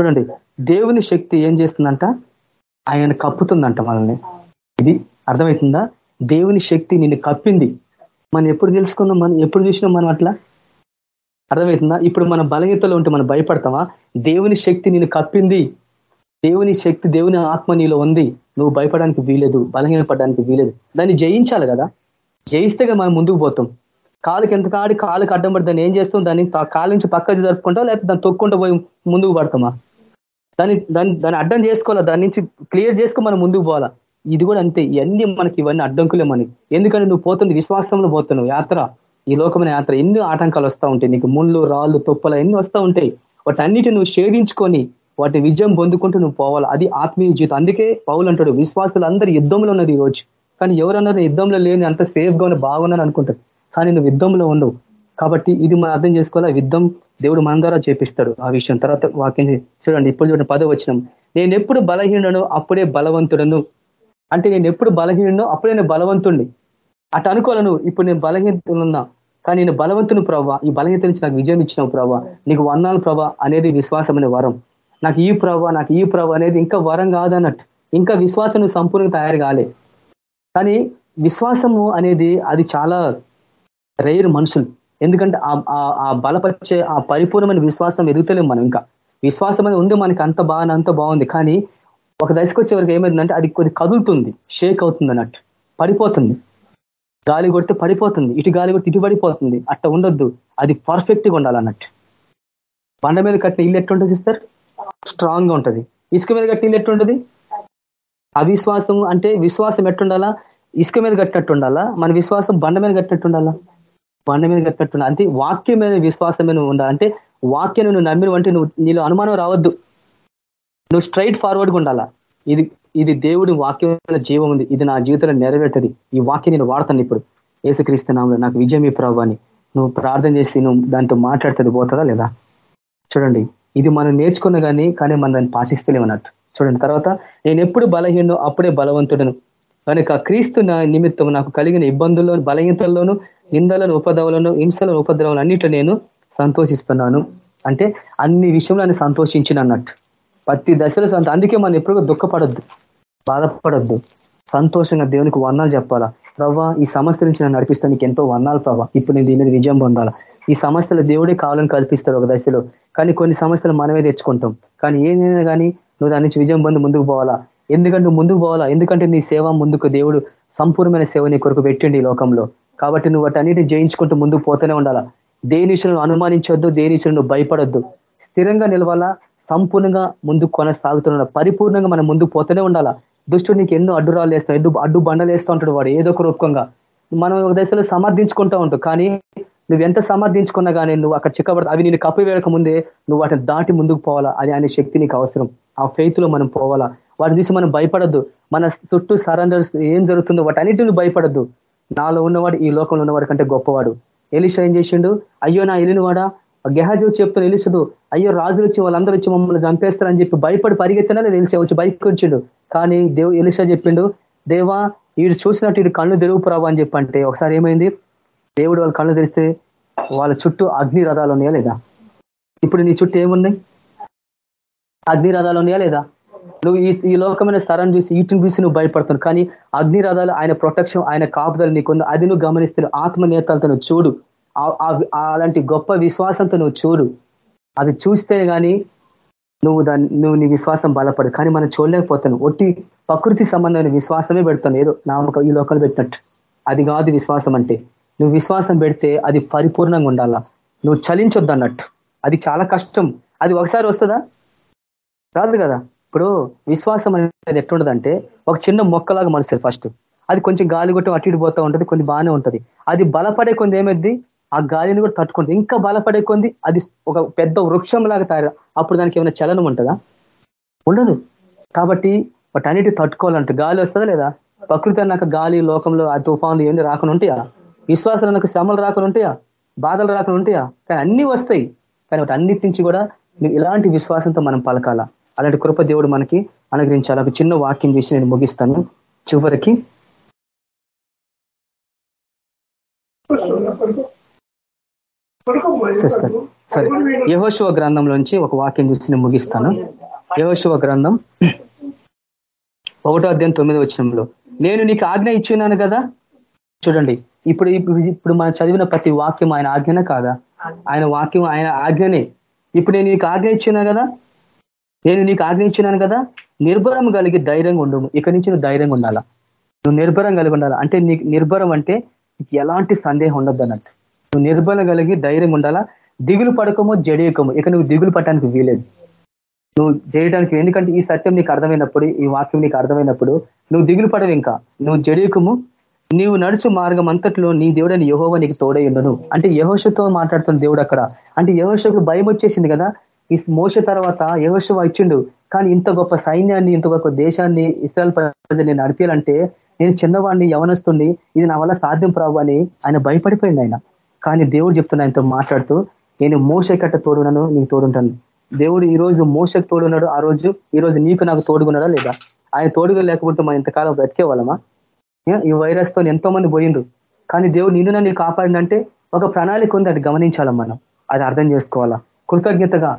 చూడండి దేవుని శక్తి ఏం చేస్తుందంట? ఆయన కప్పుతుందంట మనల్ని. ఇది అర్థమవుతుందా? దేవుని శక్తి నిన్ను కప్పింది. మనం ఎప్పుడు తెలుసుకున్నాం మనం ఎప్పుడు చూసినాం మనం అట్లా? అర్థమవుతుందా? ఇప్పుడు మన బలహీతలో ఉంటే మనం భయపడతామా? దేవుని శక్తి నిన్ను కప్పింది. దేవుని శక్తి దేవుని ఆత్మ నీలో ఉంది. నువ్వు భయపడడానికి వీలేదు బలహీనపడడానికి వీలేదు. దాన్ని జయించాలి కదా? జయిస్తే మనం ముందుకు పోతాం. కాలుకి ఎంత కాడి కాలుకి అడ్డం పడి దాన్ని ఏం చేస్తాం? దాన్ని కాలు నుంచి పక్కకి జరుపుకుంటాం లేకపోతే దాన్ని తొక్కుంటూ పోయి ముందుకు పడతామా? దాన్ని దాన్ని దాన్ని అడ్డం చేసుకోవాలా? దాని నుంచి క్లియర్ చేసుకుని మనం ముందుకు పోవాలా? ఇది కూడా అంతే. ఇవన్నీ మనకి ఇవన్నీ అడ్డంకులే మనకి. ఎందుకంటే నువ్వు పోతుంది విశ్వాసంలో పోతున్నావు. యాత్ర ఈ లోకమైన యాత్ర ఎన్ని ఆటంకాలు వస్తూ ఉంటాయి నీకు. ముళ్ళు రాళ్ళు తొప్పలు ఎన్ని వస్తూ ఉంటాయి. వాటన్నిటి నువ్వు షేధించుకొని వాటి విజయం పొందుకుంటూ నువ్వు పోవాలి? అది ఆత్మీయ జీవితం. అందుకే పౌలు అంటాడు విశ్వాసులు అందరూ యుద్ధంలో ఉన్నది ఈరోజు. కానీ ఎవరన్నారు యుద్ధంలో లేని అంత సేఫ్గా ఉన్న బాగున్నాను అనుకుంటారు. కానీ నువ్వు యుద్ధంలో ఉండవు. కాబట్టి ఇది మనం అర్థం చేసుకోవాలి. యుద్ధం దేవుడు మన ద్వారా చేపిస్తాడు ఆ విషయం. తర్వాత వాక్యం చూడండి. ఇప్పుడు చూడండి పదవి వచ్చినాం నేను ఎప్పుడు బలహీనను అప్పుడే బలవంతుడను. అంటే నేను ఎప్పుడు బలహీనో అప్పుడే నేను బలవంతుణ్ణి. అటు అనుకోలను ఇప్పుడు నేను బలహీనతున్నా కానీ నేను బలవంతుని ప్రభావ ఈ బలహీనత నుంచి నాకు విజయం ఇచ్చినావు ప్రభావ నీకు వర్ణాలు ప్రభా అనేది విశ్వాసమైన అనే వరం. నాకు ఈ ప్రభావ నాకు ఈ ప్రభావ అనేది ఇంకా వరం కాదన్నట్టు. ఇంకా విశ్వాసం సంపూర్ణంగా తయారు కాలే. కానీ విశ్వాసము అనేది అది చాలా రేరు మనుషులు. ఎందుకంటే ఆ బలపరిచే ఆ పరిపూర్ణమైన విశ్వాసం ఎదుగుతలేము మనం ఇంకా. విశ్వాసం అనేది ఉంది మనకి అంత బాగా అంత బాగుంది. కానీ ఒక దశకు వచ్చే వరకు ఏమైందంటే అది కొద్ది కదులుతుంది షేక్ అవుతుంది అన్నట్టు. పడిపోతుంది. గాలి కొడితే పడిపోతుంది. ఇటు గాలి కొడితే ఇటు పడిపోతుంది. అట్ట ఉండొద్దు. అది పర్ఫెక్ట్గా ఉండాలన్నట్టు బండ మీద కట్టిన ఇల్లు ఎట్టుంటుంది సిస్టర్? స్ట్రాంగ్గా ఉంటుంది. ఇసుక మీద కట్టిన ఇల్లు ఎట్లుంటుంది? అవిశ్వాసం అంటే విశ్వాసం ఎట్టుండాలా ఇసుక మీద కట్టినట్టు ఉండాలా? మన విశ్వాసం బండ మీద కట్టినట్టు ఉండాలా? బండ మీద కట్టినట్టు అంటే వాక్యం మీద విశ్వాసం మీద ఉండాలి. అంటే వాక్యం నువ్వు నమ్మిన అంటే నువ్వు నీలో అనుమానం రావద్దు. నువ్వు స్ట్రైట్ ఫార్వర్డ్గా ఉండాలా? ఇది ఇది దేవుడి వాక్యం జీవం ఉంది. ఇది నా జీవితంలో నెరవేరుతుంది. ఈ వాక్యం నేను వాడతాను ఇప్పుడు. ఏసుక్రీస్తునాంలో నాకు విజయం ఈ ప్రభాని నువ్వు ప్రార్థన చేసి నువ్వు దాంతో మాట్లాడుతుంది పోతుందా లేదా? చూడండి. ఇది మనం నేర్చుకున్న కానీ కానీ మనం దాన్ని పాటిస్తలేమన్నట్టు. చూడండి. తర్వాత నేను ఎప్పుడు బలహీనో అప్పుడే బలవంతుడను. కనుక క్రీస్తు నిమిత్తం నాకు కలిగిన ఇబ్బందుల్లో బలహీనతల్లోనూ నిందలను ఉపద్రవలను హింసలను ఉపద్రవలు అన్నిటి నేను సంతోషిస్తున్నాను. అంటే అన్ని విషయంలో సంతోషించిన అన్నట్టు. ప్రతి దశలో సంత అందుకే మనం ఎప్పుడు దుఃఖపడద్దు బాధపడద్దు. సంతోషంగా దేవునికి వర్ణాలు చెప్పాలా? ప్రభా ఈ సమస్య నుంచి నన్ను నడిపిస్తే నీకు ఎంతో వర్ణాలు ప్రభా ఇప్పుడు నేను దీని మీద విజయం పొందాలా? ఈ సమస్యలు దేవుడే కావాలని కల్పిస్తాడు ఒక దశలో. కానీ కొన్ని సమస్యలు మనమే తెచ్చుకుంటాం. కానీ ఏదైనా కానీ నువ్వు దాని నుంచి విజయం పొంది ముందుకు పోవాలా? ఎందుకంటే నువ్వు ముందుకు పోవాలా? ఎందుకంటే నీ సేవ ముందుకు దేవుడు సంపూర్ణమైన సేవ నీ కొరకు పెట్టిండి ఈ లోకంలో. కాబట్టి నువ్వు వాటన్నిటి జయించుకుంటూ ముందుకు పోతూనే ఉండాలా? దేని అనుమానించొద్దు దేని నువ్వు భయపడొద్దు. స్థిరంగా నిలవాలా సంపూర్ణంగా ముందుకు కొనసాగుతున్న పరిపూర్ణంగా మనం ముందుకు పోతూనే ఉండాలా? దుష్టుడు నీకు ఎన్నో అడ్డురాలు వేస్తాడు ఎడ్డు అడ్డు బండలు వేస్తూ ఉంటాడు వాడు ఏదో ఒక రూపంగా మనం ఒక దశలో సమర్థించుకుంటూ ఉంటావు కానీ నువ్వు ఎంత సమర్థించుకున్నా కానీ నువ్వు అక్కడ చిక్కబడ అవి నేను కప్పి వేయక ముందే నువ్వు వాటిని దాటి ముందుకు పోవాలా? అది అనే శక్తి నీకు అవసరం. ఆ ఫెయిత్లో మనం పోవాలా? వాటి తీసి మనం భయపడద్దు. మన చుట్టూ సరెండర్స్ ఏం జరుగుతుందో వాటి అన్నిటిని భయపడద్దు. నాలో ఉన్నవాడు ఈ లోకంలో ఉన్నవాడి కంటే గొప్పవాడు. ఎలిష ఏం చేసిండు? అయ్యో నా వెళ్ళినవాడా గెహాజీ వచ్చి చెప్తాను ఎలిసదు అయ్యో రాజులు వచ్చి వాళ్ళందరూ వచ్చి మమ్మల్ని చంపేస్తారని చెప్పి భయపడి పరిగెత్తినా నేను ఎలిసా వచ్చి బయటకు వచ్చిండు. కానీ దేవు ఎలిసా చెప్పిండు దేవా వీడు చూసినట్టు వీడు కళ్ళు తెరువు ప్రావు అని చెప్పంటే ఒకసారి ఏమైంది? దేవుడు వాళ్ళ కళ్ళు తెరిస్తే వాళ్ళ చుట్టూ అగ్ని రథాలు ఉన్నాయా లేదా? ఇప్పుడు నీ చుట్టూ ఏమున్నాయి? అగ్ని రథాలు ఉన్నాయా లేదా? నువ్వు ఈ ఈ లోకమైన స్థలాన్ని చూసి వీటిని చూసి నువ్వు భయపడుతున్నావు కానీ అగ్ని రథాలు ఆయన ప్రొటెక్షన్ ఆయన కాపుదలు నీకుంది అది నువ్వు గమనిస్తే ఆత్మ నేతలతో నువ్వు చూడు. అలాంటి గొప్ప విశ్వాసంతో నువ్వు చూడు. అది చూస్తే కానీ నువ్వు దాన్ని నువ్వు నీ విశ్వాసం బలపడు కానీ మనం చూడలేకపోతాను ఒట్టి ప్రకృతి సంబంధమైన విశ్వాసమే పెడతాను ఏదో నామక ఈ లోకల్ పెట్టినట్టు. అది కాదు విశ్వాసం అంటే. నువ్వు విశ్వాసం పెడితే అది పరిపూర్ణంగా ఉండాలా? నువ్వు చలించొద్దు అన్నట్టు అది చాలా కష్టం. అది ఒకసారి వస్తుందా? రాదు కదా? ఇప్పుడు విశ్వాసం అనేది ఎట్లుండదంటే ఒక చిన్న మొక్కలాగా మనసు ఫస్ట్. అది కొంచెం గాలి కొట్టం అటు ఇటు పోతూ ఉంటుంది కొన్ని బాగానే ఉంటుంది. అది బలపడే కొంది ఏమైంది ఆ గాలిని కూడా తట్టుకుంటుంది. ఇంకా బలపడే కొంది అది ఒక పెద్ద వృక్షం లాగా తయారు. అప్పుడు దానికి ఏమైనా చలనం ఉంటుందా? ఉండదు. కాబట్టి వాటన్నిటి తట్టుకోవాలంటే గాలి వస్తుందా లేదా? ప్రకృతి అన్నాక గాలి లోకంలో ఆ తుఫాన్లు ఏమి రాకుండా ఉంటాయా? విశ్వాసాలకు శ్రమలు రాకుండా ఉంటాయా? బాధలు రాకుండా ఉంటాయా? కానీ అన్ని వస్తాయి. కానీ వాటి అన్నిటి నుంచి కూడా ఇలాంటి విశ్వాసంతో మనం పలకాల? అలాంటి కృప దేవుడు మనకి అనుగ్రహించాలి. ఒక చిన్న వాక్యం చేసి నేను ముగిస్తాను. చివరికి సరే యహోశివ గ్రంథంలోంచి ఒక వాక్యం చూసి నేను ముగిస్తాను. యహోశివ గ్రంథం ఒకటో అధ్యాయం తొమ్మిది వచ్చినంలో నేను నీకు ఆజ్ఞ ఇచ్చున్నాను కదా? చూడండి. ఇప్పుడు ఇప్పుడు మనం చదివిన ప్రతి వాక్యం ఆయన ఆజ్ఞనే కాదా? ఆయన వాక్యం ఆయన ఆజ్ఞనే. ఇప్పుడు నేను నీకు ఆజ్ఞ ఇచ్చున్నా కదా? నేను నీకు ఆజ్ఞ కదా? నిర్భరం కలిగి ధైర్యంగా ఉండు. ఇక్కడి నుంచి నువ్వు ధైర్యంగా ఉండాలా? నువ్వు నిర్భరం కలిగి ఉండాలా? అంటే నీకు నిర్భరం అంటే ఎలాంటి సందేహం ఉండద్దు అన్నట్టు. నువ్వు నిర్భరం కలిగి ధైర్యంగా ఉండాలా? దిగులు పడకము జడియకమో. ఇక నువ్వు దిగులు పట్టడానికి వీలేదు నువ్వు చేయడానికి ఎందుకంటే ఈ సత్యం నీకు అర్థమైనప్పుడు ఈ వాక్యం నీకు అర్థమైనప్పుడు నువ్వు దిగులు పడవు ఇంకా. నువ్వు జడియకము. నీవు నడుచు మార్గం అంతట్లో నీ దేవుడని యహోవ నీకు తోడై ఉండను. అంటే యహోషతో మాట్లాడుతున్న దేవుడు అక్కడ. అంటే యహోషకు భయం వచ్చేసింది కదా? ఈ మోస తర్వాత యహోశివ ఇచ్చిండు. కానీ ఇంత గొప్ప సైన్యాన్ని ఇంత గొప్ప దేశాన్ని ఇస్రాయల్ ప్రజల్ని నడిపేయాలంటే నేను చిన్నవాడిని యవనస్తుంది ఇది నా వల్ల సాధ్యం ప్రావు అని ఆయన భయపడిపోయింది ఆయన. కానీ దేవుడు చెప్తున్నా ఆయనతో మాట్లాడుతూ నేను మోస కట్ట తోడున్నాను నీకు తోడుంటాను. దేవుడు ఈ రోజు మోసకు తోడున్నాడు ఆ రోజు ఈ రోజు నీకు నాకు తోడుగున్నాడా లేదా? ఆయన తోడుగా లేకపోతే మనం ఇంతకాలం బ్రతికేవాళ్ళమా? ఈ వైరస్తో ఎంతో మంది పోయిండ్రు. కానీ దేవుడు నిన్ను నన్ను కాపాడినంటే ఒక ప్రణాళిక ఉంది అది గమనించాలా మనం? అది అర్థం చేసుకోవాలా? కృతజ్ఞతగా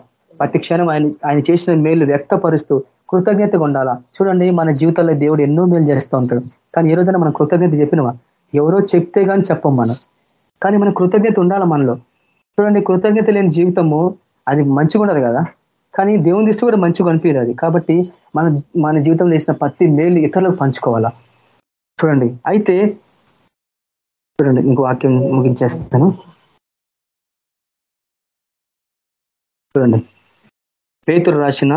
ప్రతి క్షణం ఆయన ఆయన చేసిన మేలు వ్యక్తపరుస్తూ కృతజ్ఞతగా ఉండాలా? చూడండి మన జీవితంలో దేవుడు ఎన్నో మేలు చేస్తూ ఉంటాడు. కానీ ఏ రోజైనా మనం కృతజ్ఞత చెప్పినవా? ఎవరో చెప్తే కానీ చెప్పం మనం. కానీ మన కృతజ్ఞత ఉండాలి మనలో? చూడండి కృతజ్ఞత లేని జీవితము అది మంచిగా ఉండదు కదా? కానీ దేవుని దృష్టి కూడా మంచిగా అనిపించదు అది. కాబట్టి మన మన జీవితంలో చేసిన ప్రతి మేలు ఇతరులకు పంచుకోవాలా? చూడండి అయితే చూడండి ఇంకో వాక్యం ముగించేస్తాను. చూడండి. పేతురు రాసిన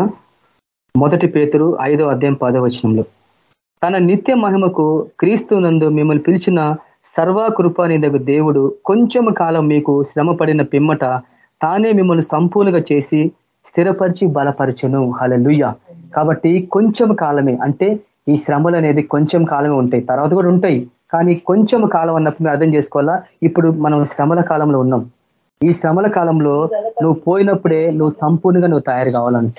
మొదటి పేతురు ఐదో అధ్యాయం పదో వచనంలో తన నిత్య మహిమకు క్రీస్తు నందు మిమ్మల్ని పిలిచిన సర్వకృపానిదకు దేవుడు కొంచెం కాలం మీకు శ్రమ పడిన పిమ్మట తానే మిమ్మల్ని సంపూర్ణంగా చేసి స్థిరపరిచి బలపరచను. హలలుయ్య కాబట్టి కొంచెం కాలమే అంటే ఈ శ్రమలు అనేది కొంచెం కాలమే ఉంటాయి. తర్వాత కూడా ఉంటాయి కానీ కొంచెం కాలం అన్నప్పుడు అర్థం చేసుకోవాలా? ఇప్పుడు మనం శ్రమల కాలంలో ఉన్నాం. ఈ శ్రమల కాలంలో నువ్వు పోయినప్పుడే నువ్వు సంపూర్ణంగా నువ్వు తయారు కావాలంట.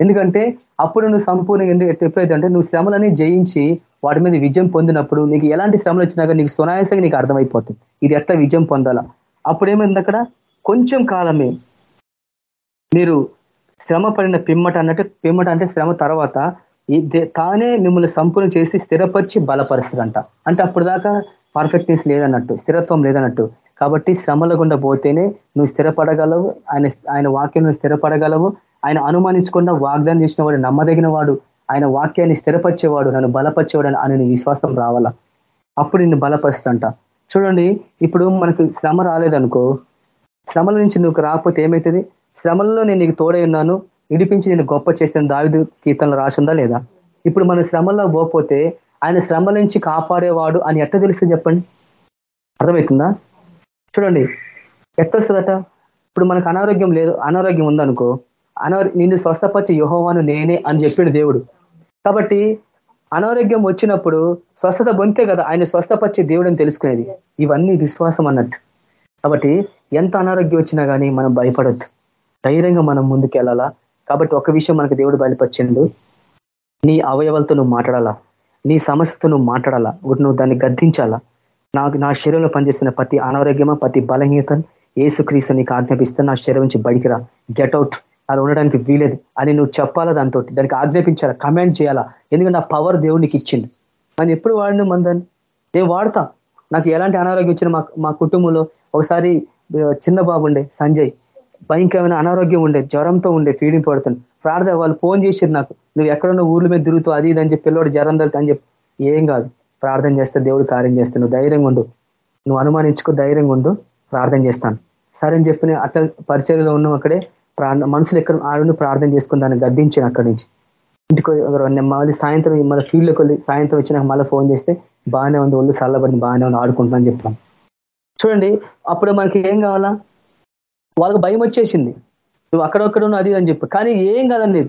ఎందుకంటే అప్పుడు నువ్వు సంపూర్ణంగా ఎందుకు చెప్పేదంటే నువ్వు శ్రమలని జయించి వాటి మీద విజయం పొందినప్పుడు నీకు ఎలాంటి శ్రమలు వచ్చినాక నీకు సునాయాసంగా నీకు అర్థమైపోతుంది ఇది ఎట్లా విజయం పొందాలా? అప్పుడు ఏమైంది అక్కడ? కొంచెం కాలమే మీరు శ్రమ పడిన పిమ్మట అన్నట్టు పిమ్మట అంటే శ్రమ తర్వాత తానే మిమ్మల్ని సంపూర్ణ చేసి స్థిరపరిచి బలపరుస్తుందంట అంటే అప్పుడు దాకా పర్ఫెక్ట్నెస్ లేదన్నట్టు స్థిరత్వం లేదన్నట్టు. కాబట్టి శ్రమల గుండా పోతేనే నువ్వు స్థిరపడగలవు ఆయన ఆయన వాక్యం స్థిరపడగలవు ఆయన అనుమానించకుండా వాగ్దానం చేసిన వాడు నమ్మదగిన వాడు ఆయన వాక్యాన్ని స్థిరపరిచేవాడు నన్ను బలపరిచేవాడు అని నీ విశ్వాసం రావాలా? అప్పుడు నిన్ను బలపరుస్తుంట చూడండి ఇప్పుడు మనకు శ్రమ రాలేదనుకో శ్రమల నుంచి నువ్వు రాకపోతే ఏమవుతుంది శ్రమల్లో నేను నీకు తోడై ఉన్నాను విడిపించి నేను గొప్ప చేసిన దావిదు కీర్తనలు రాసిందా లేదా? ఇప్పుడు మన శ్రమల్లో పోకపోతే ఆయన శ్రమల నుంచి కాపాడేవాడు అని ఎట్ట తెలుసు చెప్పండి? అర్థమవుతుందా? చూడండి ఎట్టొస్తుందట ఇప్పుడు మనకు అనారోగ్యం లేదు అనారోగ్యం ఉందనుకో అనారో నిన్ను స్వస్థపరిచే యుహోవాను నేనే అని చెప్పాడు దేవుడు. కాబట్టి అనారోగ్యం వచ్చినప్పుడు స్వస్థత పొందితే కదా ఆయన స్వస్థపరిచే దేవుడు అని తెలుసుకునేది. ఇవన్నీ విశ్వాసం అన్నట్టు. కాబట్టి ఎంత అనారోగ్యం వచ్చినా కానీ మనం భయపడద్దు. ధైర్యంగా మనం ముందుకు వెళ్ళాలా కాబట్టి ఒక విషయం మనకు దేవుడు బయలుపరిచిండు. నీ అవయవాలతో నువ్వు మాట్లాడాలా? నీ సమస్యతో నువ్వు మాట్లాడాలా? నువ్వు దాన్ని గద్దించాలా? నాకు నా శరీరంలో పనిచేస్తున్న ప్రతి అనారోగ్యమా ప్రతి బలహీనత ఏసుక్రీస్తు నీకు ఆజ్ఞాపిస్తే నా శరీరం నుంచి బయటికి రా. గెట్ అవుట్ అలా ఉండడానికి వీలేదు. అని నువ్వు చెప్పాలా దాంతో దానికి ఆజ్ఞాపించాలా? కమెంట్ చేయాలా? ఎందుకంటే నా పవర్ దేవుడు నీకు ఇచ్చింది మనం ఎప్పుడు వాడిను మందని నేను వాడతా. నాకు ఎలాంటి అనారోగ్యం వచ్చిన మా మా కుటుంబంలో ఒకసారి చిన్న బాబు ఉండే సంజయ్. భయంకరమైన అనారోగ్యం ఉండే జ్వరంతో ఉండే ఫీడింగ్ పడుతుంది ప్రార్థన వాళ్ళు ఫోన్ చేసారు నాకు. నువ్వు ఎక్కడున్న ఊర్ల మీద తిరుగుతూ అది ఇది అని చెప్పి పిల్లవాడు జ్వరం తగ్గుతా అని చెప్పి. ఏం కాదు. ప్రార్థన చేస్తే దేవుడు కార్యం చేస్తే నువ్వు ధైర్యంగా ఉండు. నువ్వు అనుమానించుకో ధైర్యంగా ఉండు. ప్రార్థన చేస్తాను. సరే అని చెప్పిన అట్లా పరిచర్యలో ఉన్నాం అక్కడే. ప్రార్థన మనుషులు ఎక్కడ ఆడు ప్రార్థన చేసుకుని దాన్ని గద్దించాను అక్కడి నుంచి. ఇంటికి మళ్ళీ సాయంత్రం మళ్ళీ ఫీల్డ్లోకి వెళ్ళి సాయంత్రం వచ్చినాక మళ్ళీ ఫోన్ చేస్తే బాగానే ఉంది ఒళ్ళు చల్లబడి బాగానే ఉంది ఆడుకుంటున్నాను చెప్పాను చూడండి అప్పుడు మనకి ఏం కావాలా? వాళ్ళకి భయం వచ్చేసింది. నువ్వు అక్కడొక్కడ అది అని చెప్పి. కానీ ఏం కాదండి.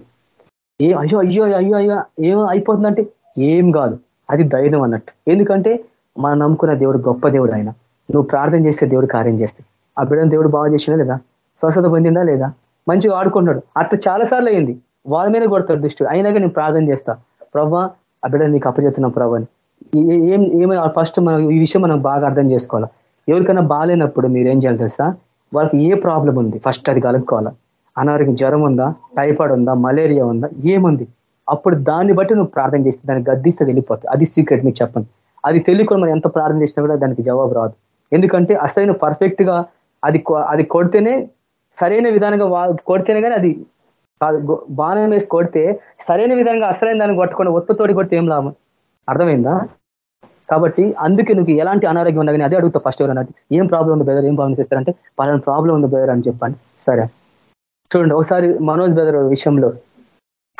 ఏ అయ్యో అయ్యో అయ్యో అయ్యో ఏం అయిపోతుందంటే? ఏం కాదు. అది ధైర్యం అన్నట్టు. ఎందుకంటే మనం నమ్ముకున్న దేవుడు గొప్ప దేవుడు ఆయన. నువ్వు ప్రార్థన చేస్తే దేవుడు కార్యం చేస్తాడు. ఆ బిడ్డను దేవుడు బాగా చేసినా లేదా? స్వస్థత పొందిందా లేదా? మంచిగా ఆడుకుంటున్నాడు అట్లా చాలాసార్లు అయింది. వాళ్ళ మీద కొడతాడు దృష్టి అయినాక నేను ప్రార్థన చేస్తా. ప్రవ్వా ఆ బిడ్డ నీకు అప్పచెప్తున్నా ప్రభా ఏం ఏమైనా ఫస్ట్ మనం ఈ విషయం మనం బాగా అర్థం చేసుకోవాలి? ఎవరికైనా బాగాలేనప్పుడు మీరు ఏం చేయాలి తెలుసా? వాళ్ళకి ఏ ప్రాబ్లం ఉంది? ఫస్ట్ అది కలుపుకోవాలా? అనారోగ్యం జ్వరం ఉందా? టైఫాయిడ్ ఉందా? మలేరియా ఉందా? ఏముంది? అప్పుడు దాన్ని బట్టి నువ్వు ప్రార్థన చేస్తే దాన్ని గద్దిస్తే వెళ్ళిపోతుంది అది సీక్రెట్ మీకు చెప్పండి అది తెలియకుండా మనం ఎంత ప్రార్థన చేసినా కూడా దానికి జవాబు రాదు. ఎందుకంటే అసలైన పర్ఫెక్ట్గా అది అది కొడితేనే సరైన విధానంగా కొడితేనే కానీ అది బాణం వేసి కొడితే సరైన విధంగా అసలైన దాన్ని కొట్టకుండా ఒత్తతోడి కొడితే ఏం లాభం? అర్థమైందా? కాబట్టి అందుకే నువ్వు ఎలాంటి అనారోగ్యం ఉన్నా కానీ అదే అడుగుతా ఫస్ట్ ఎవరు ఏం ప్రాబ్లం ఉంది బ్రదర్ ఏం ప్రాబ్లం చేస్తారంటే పలానా ప్రాబ్లం ఉంది బ్రదర్ అని చెప్పండి. సరే. చూడండి ఒకసారి మనోజ్ బెదర్ విషయంలో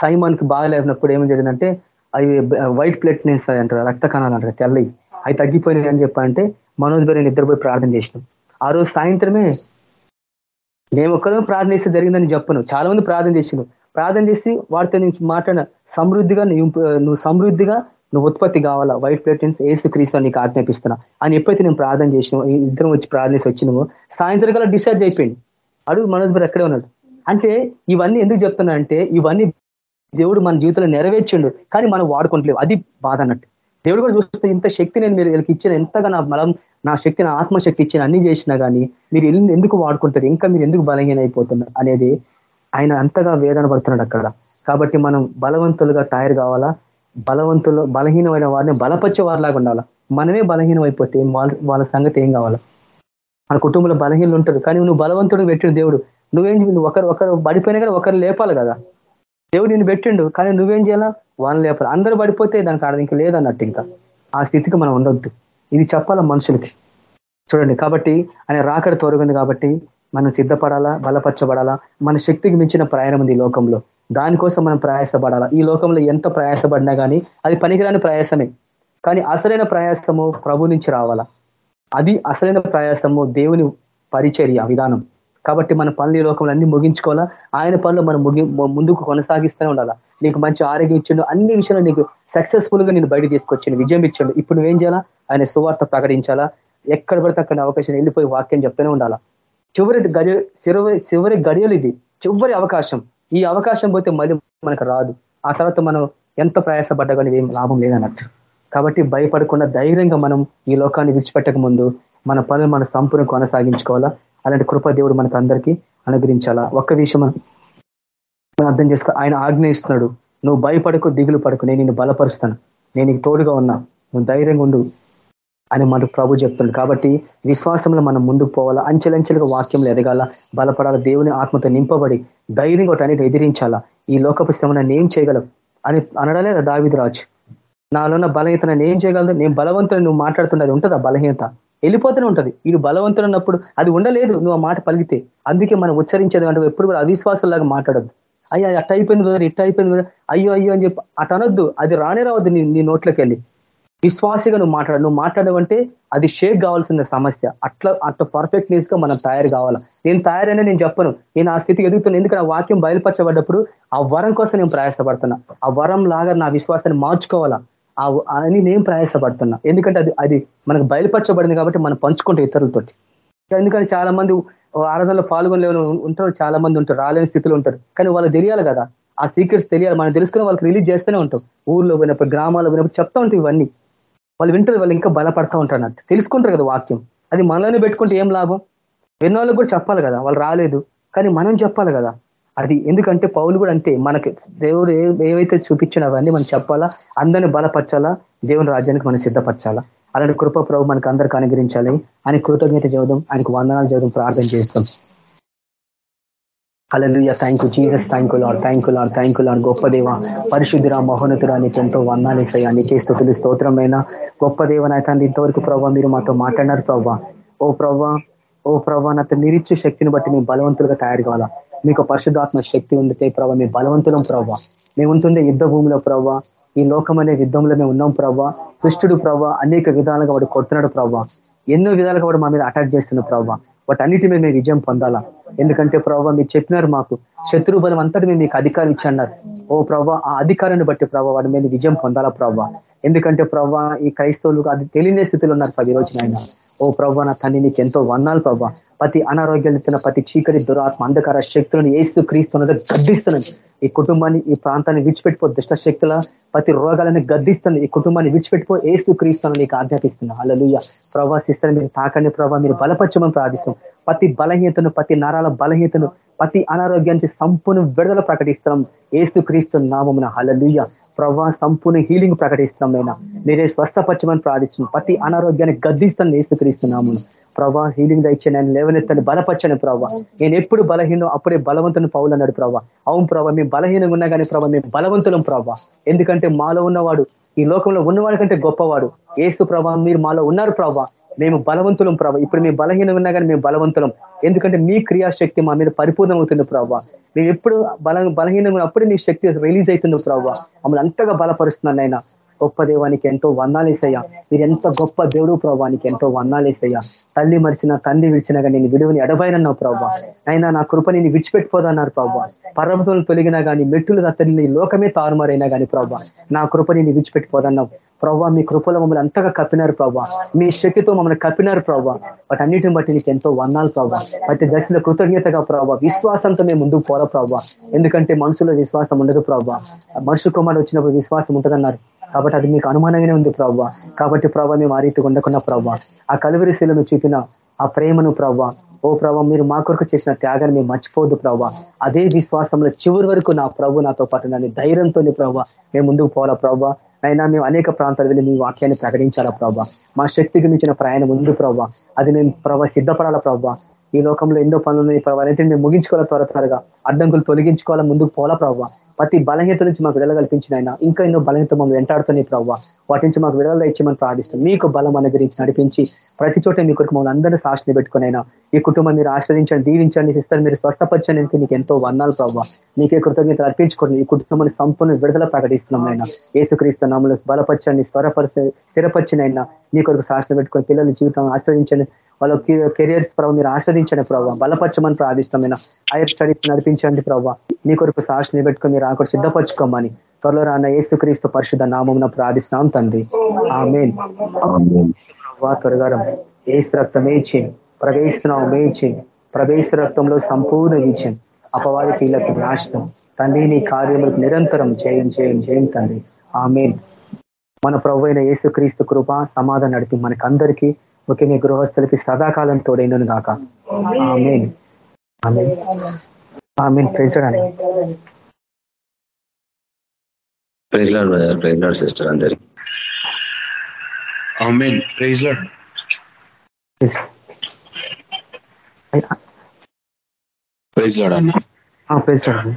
సైమాన్కి బాగాలేనప్పుడు ఏం జరిగిందంటే అవి వైట్ ప్లేట్నెస్ అంటారు రక్త కణాలు అంటారు తెల్లవి అవి తగ్గిపోయినాయి అని చెప్పంటే మనోజ్ బరి నిద్రపోయి ప్రార్థన చేసినాం. ఆ రోజు సాయంత్రమే మేము ఒక్కరూ ప్రార్థన చేస్తే జరిగిందని చెప్పను. చాలా మంది ప్రార్థన చేసినావు ప్రార్థన చేసి వారితో నుంచి మాట్లాడిన సమృద్ధిగా నువ్వు సమృద్ధిగా నువ్వు ఉత్పత్తి కావాలా? వైట్ ప్లేటెన్స్ ఏసు క్రీస్తు నీకు ఆజ్ఞాపిస్తున్నా. అని ఎప్పుడైతే నేను ప్రార్థన చేసినావు ఇద్దరం వచ్చి ప్రార్థన చేసి వచ్చినామో. సాయంత్రం కల్లా డిశ్చార్జ్ అయిపోయింది. అడుగు మనోజ్ బర్ ఎక్కడే ఉన్నాడు? అంటే ఇవన్నీ ఎందుకు చెప్తున్నా అంటే ఇవన్నీ దేవుడు మన జీవితంలో నెరవేర్చిండు కానీ మనం వాడుకుంటలేవు. అది బాధ అన్నట్టు. దేవుడు కూడా చూస్తే ఇంత శక్తి నేను మీరు వీళ్ళకి ఇచ్చిన ఎంతగా నా బలం నా శక్తి నా ఆత్మశక్తి ఇచ్చిన అన్ని చేసినా కానీ మీరు ఎందుకు వాడుకుంటారు? ఇంకా మీరు ఎందుకు బలహీన అయిపోతున్నారు? అనేది ఆయన అంతగా వేదన పడుతున్నాడు అక్కడ. కాబట్టి మనం బలవంతులుగా తయారు కావాలా? బలవంతులు బలహీనమైన వారిని బలపరిచే వారిలాగా ఉండాలా? మనమే బలహీనం అయిపోతే వాళ్ళ వాళ్ళ సంగతి ఏం కావాలా? మన కుటుంబంలో బలహీనలు ఉంటారు కానీ నువ్వు బలవంతుడు పెట్టిన దేవుడు. నువ్వేం నువ్వు ఒకరు ఒకరు పడిపోయినా కానీ ఒకరు లేపాలి కదా. దేవుడు నిన్ను పెట్టిండు కానీ నువ్వేం చేయాలా? వాళ్ళని లేపాలి. అందరూ పడిపోతే దానికి ఆడ ఇంకా లేదన్నట్టు ఇంకా. ఆ స్థితికి మనం ఉండొద్దు. ఇది చెప్పాలా మనుషులకి? చూడండి కాబట్టి ఆయన రాకడ తోరుగుంది కాబట్టి మనం సిద్ధపడాలా బలపరచబడాలా? మన శక్తికి మించిన ప్రయాణం ఉంది ఈ లోకంలో. దానికోసం మనం ప్రయాసపడాలా? ఈ లోకంలో ఎంత ప్రయాసపడినా కానీ అది పనికిరాని ప్రయాసమే. కానీ అసలైన ప్రయాసము ప్రభు నుంచి రావాలా? అది అసలైన ప్రయాసము దేవుని పరిచర్య విధానం. కాబట్టి మన పనులు ఈ లోకంలో అన్ని ముగించుకోవాలా? ఆయన పనులు మనం ముగి ముందుకు కొనసాగిస్తూనే ఉండాలా? నీకు మంచి ఆరోగ్యం ఇచ్చిండు. అన్ని విషయాలు నీకు సక్సెస్ఫుల్గా నేను బయట తీసుకొచ్చిండు. విజయం ఇచ్చిండు. ఇప్పుడు నువ్వేం చేయాలా? ఆయన సువార్త ప్రకటించాలా? ఎక్కడ పడితే అక్కడ అవకాశం వెళ్ళిపోయి వాక్యం చెప్తూనే ఉండాలా? చివరి గడియ చివరి చివరి గడియలు ఇది. చివరి అవకాశం. ఈ అవకాశం పోతే మళ్ళీ మనకు రాదు. ఆ తర్వాత మనం ఎంత ప్రయాసపడ్డా కానీ ఏం లాభం లేదన్నట్టు. కాబట్టి భయపడకుండా ధైర్యంగా మనం ఈ లోకాన్ని విడిచిపెట్టక ముందు మన పనులు మన సంపూర్ణ కొనసాగించుకోవాలా? అలాంటి కృప దేవుడు మనకు అందరికీ అనుగ్రహించాలా? ఒక్క విషయం మనం అర్థం చేసుకో ఆయన ఆజ్ఞయిస్తున్నాడు నువ్వు భయపడకు దిగులు పడకు నేను నిన్ను బలపరుస్తాను. నేను నీకు తోడుగా ఉన్నా. నువ్వు ధైర్యంగా ఉండు అని మనకు ప్రభు చెప్తున్నాడు. కాబట్టి విశ్వాసంలో మనం ముందుకు పోవాలా? అంచెలంచెలుగా వాక్యంలో ఎదగాల? బలపడాల? దేవుని ఆత్మతో నింపబడి ధైర్యంగా ఒకటి ఎదిరించాలా? ఈ లోకపు శ్రమ నన్ను ఏం చేయగలవు అని అనడలే దావిది రాజు. నాలో ఉన్న బలహీనత నేను ఏం చేయగలదు నేను బలవంతుని నువ్వు మాట్లాడుతున్నది ఉంటుందా? బలహీనత. వెళ్ళిపోతూనే ఉంటుంది. వీడు బలవంతుడు అన్నప్పుడు అది ఉండలేదు నువ్వు ఆ మాట పలిగితే అందుకే మనం ఉచ్చరించేది అంటే ఎప్పుడు కూడా అవిశ్వాసంలాగా మాట్లాడద్దు. అయ్యా అట్ట అయిపోయింది కదా ఇట్ట అయిపోయింది కదా అయ్యో అయ్యో అని చెప్పి అట అనొద్దు అది రానే రావద్దు నీ నీ నోట్లోకి వెళ్ళి. విశ్వాసగా నువ్వు మాట్లాడు నువ్వు మాట్లాడవంటే అది షేక్ కావాల్సిన సమస్య. అట్లా అట్లా పర్ఫెక్ట్నెస్గా మనం తయారు కావాలా? నేను తయారైనా నేను చెప్పను. నేను ఆ స్థితికి ఎదుగుతున్నాను ఎందుకంటే ఆ వాక్యం బయలుపరచబడ్డప్పుడు ఆ వరం కోసం నేను ప్రయాసపడుతున్నా. ఆ వరం లాగా నా విశ్వాసాన్ని మార్చుకోవాలా? అని నేను ప్రయాసపడుతున్నా. ఎందుకంటే అది అది మనకు బయలుపరచబడింది కాబట్టి మనం పంచుకుంటాం ఇతరులతోటి. ఎందుకంటే చాలా మంది ఆరాధనలో పాల్గొనలేని ఉంటారు చాలా మంది ఉంటారు రాలేని స్థితిలో ఉంటారు. కానీ వాళ్ళు తెలియాలి కదా. ఆ సీక్రెట్స్ తెలియాలి. మనం తెలుసుకుని వాళ్ళకి రిలీజ్ చేస్తూనే ఉంటాం. ఊర్లో పోయినప్పుడు గ్రామాల్లో పోయినప్పుడు చెప్తా ఉంటాం ఇవన్నీ. వాళ్ళు వింటారు వాళ్ళు ఇంకా బలపడతా ఉంటారు అన్నట్టు. తెలుసుకుంటారు కదా వాక్యం. అది మనలోనే పెట్టుకుంటే ఏం లాభం? విన్న కూడా చెప్పాలి కదా. వాళ్ళు రాలేదు. కానీ మనం చెప్పాలి కదా. అది ఎందుకంటే పౌలు కూడా అంతే మనకి దేవుడు ఏవైతే చూపించిన అవన్నీ మనం చెప్పాలా అందరిని బలపరచాలా దేవుని రాజ్యానికి మనం సిద్ధపరచాలా. అలాంటి కృప ప్రభు మనకు అందరికి అనుగ్రహించాలి. అని కృతజ్ఞత చదువుదాం ఆయనకు వందనాలు చదువు ప్రార్థన చేస్తాం. Hallelujah thank you Jesus thank you Lord thank you Lord thank you Lord గొప్ప దేవ పరిశుద్ధిరా మహోన్నతురా నీకు ఎంతో వందాలేసయ్యా నీకే స్థుతులు స్తోత్రమైన గొప్ప దేవనాయతాన్ని ఇంతవరకు ప్రభావ మీరు మాతో మాట్లాడినారు ప్రభావ ఓ ప్రభా ఓ ప్రభా నాతో నిరిచ్చే శక్తిని బట్టి మేము బలవంతులుగా తయారు కావాలా. మీకు పరిశుద్ధాత్మ శక్తి ఉందితే ప్రభావ మీ బలవంతులం ప్రభావ మేము ఉంటుండే యుద్ధ భూమిలో ప్రభావ ఈ లోకం అనే యుద్ధంలో మేము ఉన్నాం ప్రభావ దుష్టుడు ప్రభావ అనేక విధాలుగా వాడు కొడుతున్నాడు ప్రభావ ఎన్నో విధాలుగా వాడు మా మీద అటాక్ చేస్తున్నాడు ప్రభావ వాటన్నిటి మీద మేము విజయం పొందాలా? ఎందుకంటే ప్రభావ మీరు చెప్పినారు మాకు శత్రు బలం అంతటి మేము మీకు అధికారం ఇచ్చన్నారు ఓ ప్రభావ ఆ అధికారాన్ని బట్టి ప్రభావ వాడి మీద విజయం పొందాలా ప్రభావ ఎందుకంటే ప్రభావ ఈ క్రైస్తవులు అది తెలియని స్థితిలో ఉన్నారు పది రోజున ఆయన. ఓ ప్రభావ నా తల్లి నీకు ఎంతో వందాలు ప్రభావ ప్రతి అనారోగ్యాలు ప్రతి చీకటి దురాత్మ అంధకార శక్తులను ఏస్తూ క్రీస్తున్నది గద్దిస్తున్నాను ఈ కుటుంబాన్ని ఈ ప్రాంతాన్ని విడిచిపెట్టిపో దుష్ట శక్తుల ప్రతి రోగాలను గద్దిస్తుంది ఈ కుటుంబాన్ని విడిచిపెట్టిపో ఏస్తూ క్రీస్తున్న నీకు ఆజ్ఞాపిస్తున్నా అలలుయ్య ప్రవాసిస్తాను మీరు తాకండి ప్రభావ మీరు బలపరచమని ప్రార్థిస్తాం ప్రతి బలహీనతను ప్రతి నరాల బలహీనతను ప్రతి అనారోగ్యానికి సంపూర్ణ విడుదల ప్రకటిస్తున్నాం. ఏస్తు క్రీస్తు నామమున హలలుయ్య ప్రభా సంపూర్ణ హీలింగ్ ప్రకటిస్తున్నాం మీరే స్వస్థపరచమని ప్రార్థిస్తున్నాం. ప్రతి అనారోగ్యాన్ని గద్దిస్తాను ఏస్తు క్రీస్తున్నాము ప్రభా హీలింగ్ దయచే నేను లేవనెత్తని బలపరచని ప్రభావ నేను ఎప్పుడు బలహీనం అప్పుడే బలవంతుని పౌలు అన్నాడు ప్రభావ అవును ప్రభావ మేము బలహీనంగా ఉన్నా కానీ ప్రభావ మేము బలవంతులం ప్రభావ ఎందుకంటే మాలో ఉన్నవాడు ఈ లోకంలో ఉన్నవాడి కంటే గొప్పవాడు. ఏసు ప్రభా మీరు మాలో ఉన్నారు ప్రభా మేము బలవంతులం ప్రభా ఇప్పుడు మేము బలహీనం ఉన్నా కానీ మేము బలవంతులం. ఎందుకంటే మీ క్రియాశక్తి మా మీద పరిపూర్ణమవుతుంది ప్రభావ మేము ఎప్పుడు బల బలహీనంగా అప్పుడే నీ శక్తి రిలీజ్ అవుతుంది ప్రభావ మమ్మల్ని అంతగా బలపరుస్తున్నాను ఆయన. గొప్ప దేవానికి ఎంతో వందాలేసయ్యా మీరు ఎంత గొప్ప దేవుడు ప్రభావానికి ఎంతో వందాలేసయ్యా తల్లి మరిచిన తండ్రి విడిచినా కానీ నేను విలువని ఎడబైనన్నావు ప్రభావ అయినా నా కృప నేను విడిచిపెట్టిపోదన్నారు ప్రభావ పర్వతులు తొలగినా కానీ మెట్టులు అతని లోకమే తారుమారైనా కానీ ప్రభా నా కృప నేను విడిచిపెట్టిపోదన్నావు ప్రభా మీ కృపలో మమ్మల్ని అంతగా కప్పినారు ప్రభావ మీ శక్తితో మమ్మల్ని కప్పినారు ప్రభా. వాటి అన్నిటిని బట్టి నీకు ఎంతో వందాలు ప్రభా. ప్రతి దశలో కృతజ్ఞతగా ప్రభావ విశ్వాసంతో మేము ముందుకు పోరా ప్రభా. ఎందుకంటే మనుషుల విశ్వాసం ఉండదు ప్రభా. మనుషు కుమారుడు వచ్చినప్పుడు విశ్వాసం ఉంటుందన్నారు. కాబట్టి అది మీకు అనుమానంగానే ఉంది ప్రవ్వ. కాబట్టి ప్రభావ మేము ఆ రీతిగా ఉండకున్న ప్రవ్వ ఆ కలువరి శిలను చూపిన ఆ ప్రేమను ప్రవ్వ. ఓ ప్రభావ మీరు మా కొరకు చేసిన త్యాగాన్ని మేము మర్చిపోవద్దు ప్రభావ అదే విశ్వాసంలో చివరి వరకు నా ప్రభు నాతో పాటు నన్ను ధైర్యంతో ప్రభావ మేము ముందుకు పోవాలా ప్రభావ అయినా మేము అనేక ప్రాంతాలు వెళ్ళి మీ వాక్యాన్ని ప్రకటించాలా ప్రభావ మా శక్తికి మించిన ప్రయాణం ఉంది ప్రభావ అది మేము ప్రభావ సిద్ధపడాలా ప్రభావ ఈ లోకంలో ఎన్నో పనులు ప్రభావ అయితే మేము ముగించుకోవాలా త్వర త్వరగా? అడ్డంకులు తొలగించుకోవాలా? ముందుకు పోవాలా ప్రభావ ప్రతి బలహీత నుంచి మాకు విడుదల కల్పించిన ఆయన ఇంకా ఎన్నో బలహీనత మమ్మల్ని వెంటాడుతున్నాయి ప్రవ్వ వాటి నుంచి మాకు విడుదల ఇచ్చేమని ప్రార్థిస్తాం మీకు బలం అనుగ్రహించి నడిపించి ప్రతి చోట మీ కొరకు మమ్మల్ని అందరినీ సాక్షిని పెట్టుకునైనా ఈ కుటుంబం మీరు ఆశ్రయించండి దీవించండి ఇస్తారు మీరు స్వస్థపరచండి నీకు ఎంతో వర్ణాలు ప్రభావ నీకే కృతజ్ఞత అర్పించుకోండి ఈ కుటుంబాన్ని సంపూర్ణ విడుదల ప్రకటిస్తున్నాం అయినా ఏసుక్రీస్తు నామలు బలపరచండి స్వరపరిచ స్థిరపరిచినైనా మీ కొరకు సాక్షిని పెట్టుకొని పిల్లల జీవితం ఆశ్రయించండి వాళ్ళ కెరియర్స్ ప్రభావ మీరు ఆశ్రదించండి ప్రభావ బలపరచమని ప్రార్థిష్టమైన హైయర్ స్టడీస్ నడిపించండి ప్రభావ మీ కొరకు సాక్షిని పెట్టుకొని మీరు ఆకు సిద్ధపరచుకోమని త్వరలో రాన్న ఏసుక్రీస్తు పరిశుద్ధ నామం ప్రార్థిస్తున్నాం తండ్రి. ఆమెన్. త్వరగా ఏసు రక్తం ఏచి ప్రవేశిస్తున్నాం మేచి ప్రవేశ రక్తంలో సంపూర్ణ విజయం. అపవాది కీలకు నాశనం. తండ్రి నీ కార్యములకు నిరంతరం జయం జయం జయం తండ్రి. ఆమెన్. మన ప్రభు అయిన యేసుక్రీస్తు కృప సమాధానం నడిపి మనకందరికీ ముఖ్యంగా గృహస్థులకి సదాకాలం తోడైనను గాక. Amen. Amen. ప్రెజడండి praise Lord brother praise Lord sister అందరి amen. Praise Lord praise Lord అన్న. Praise Lord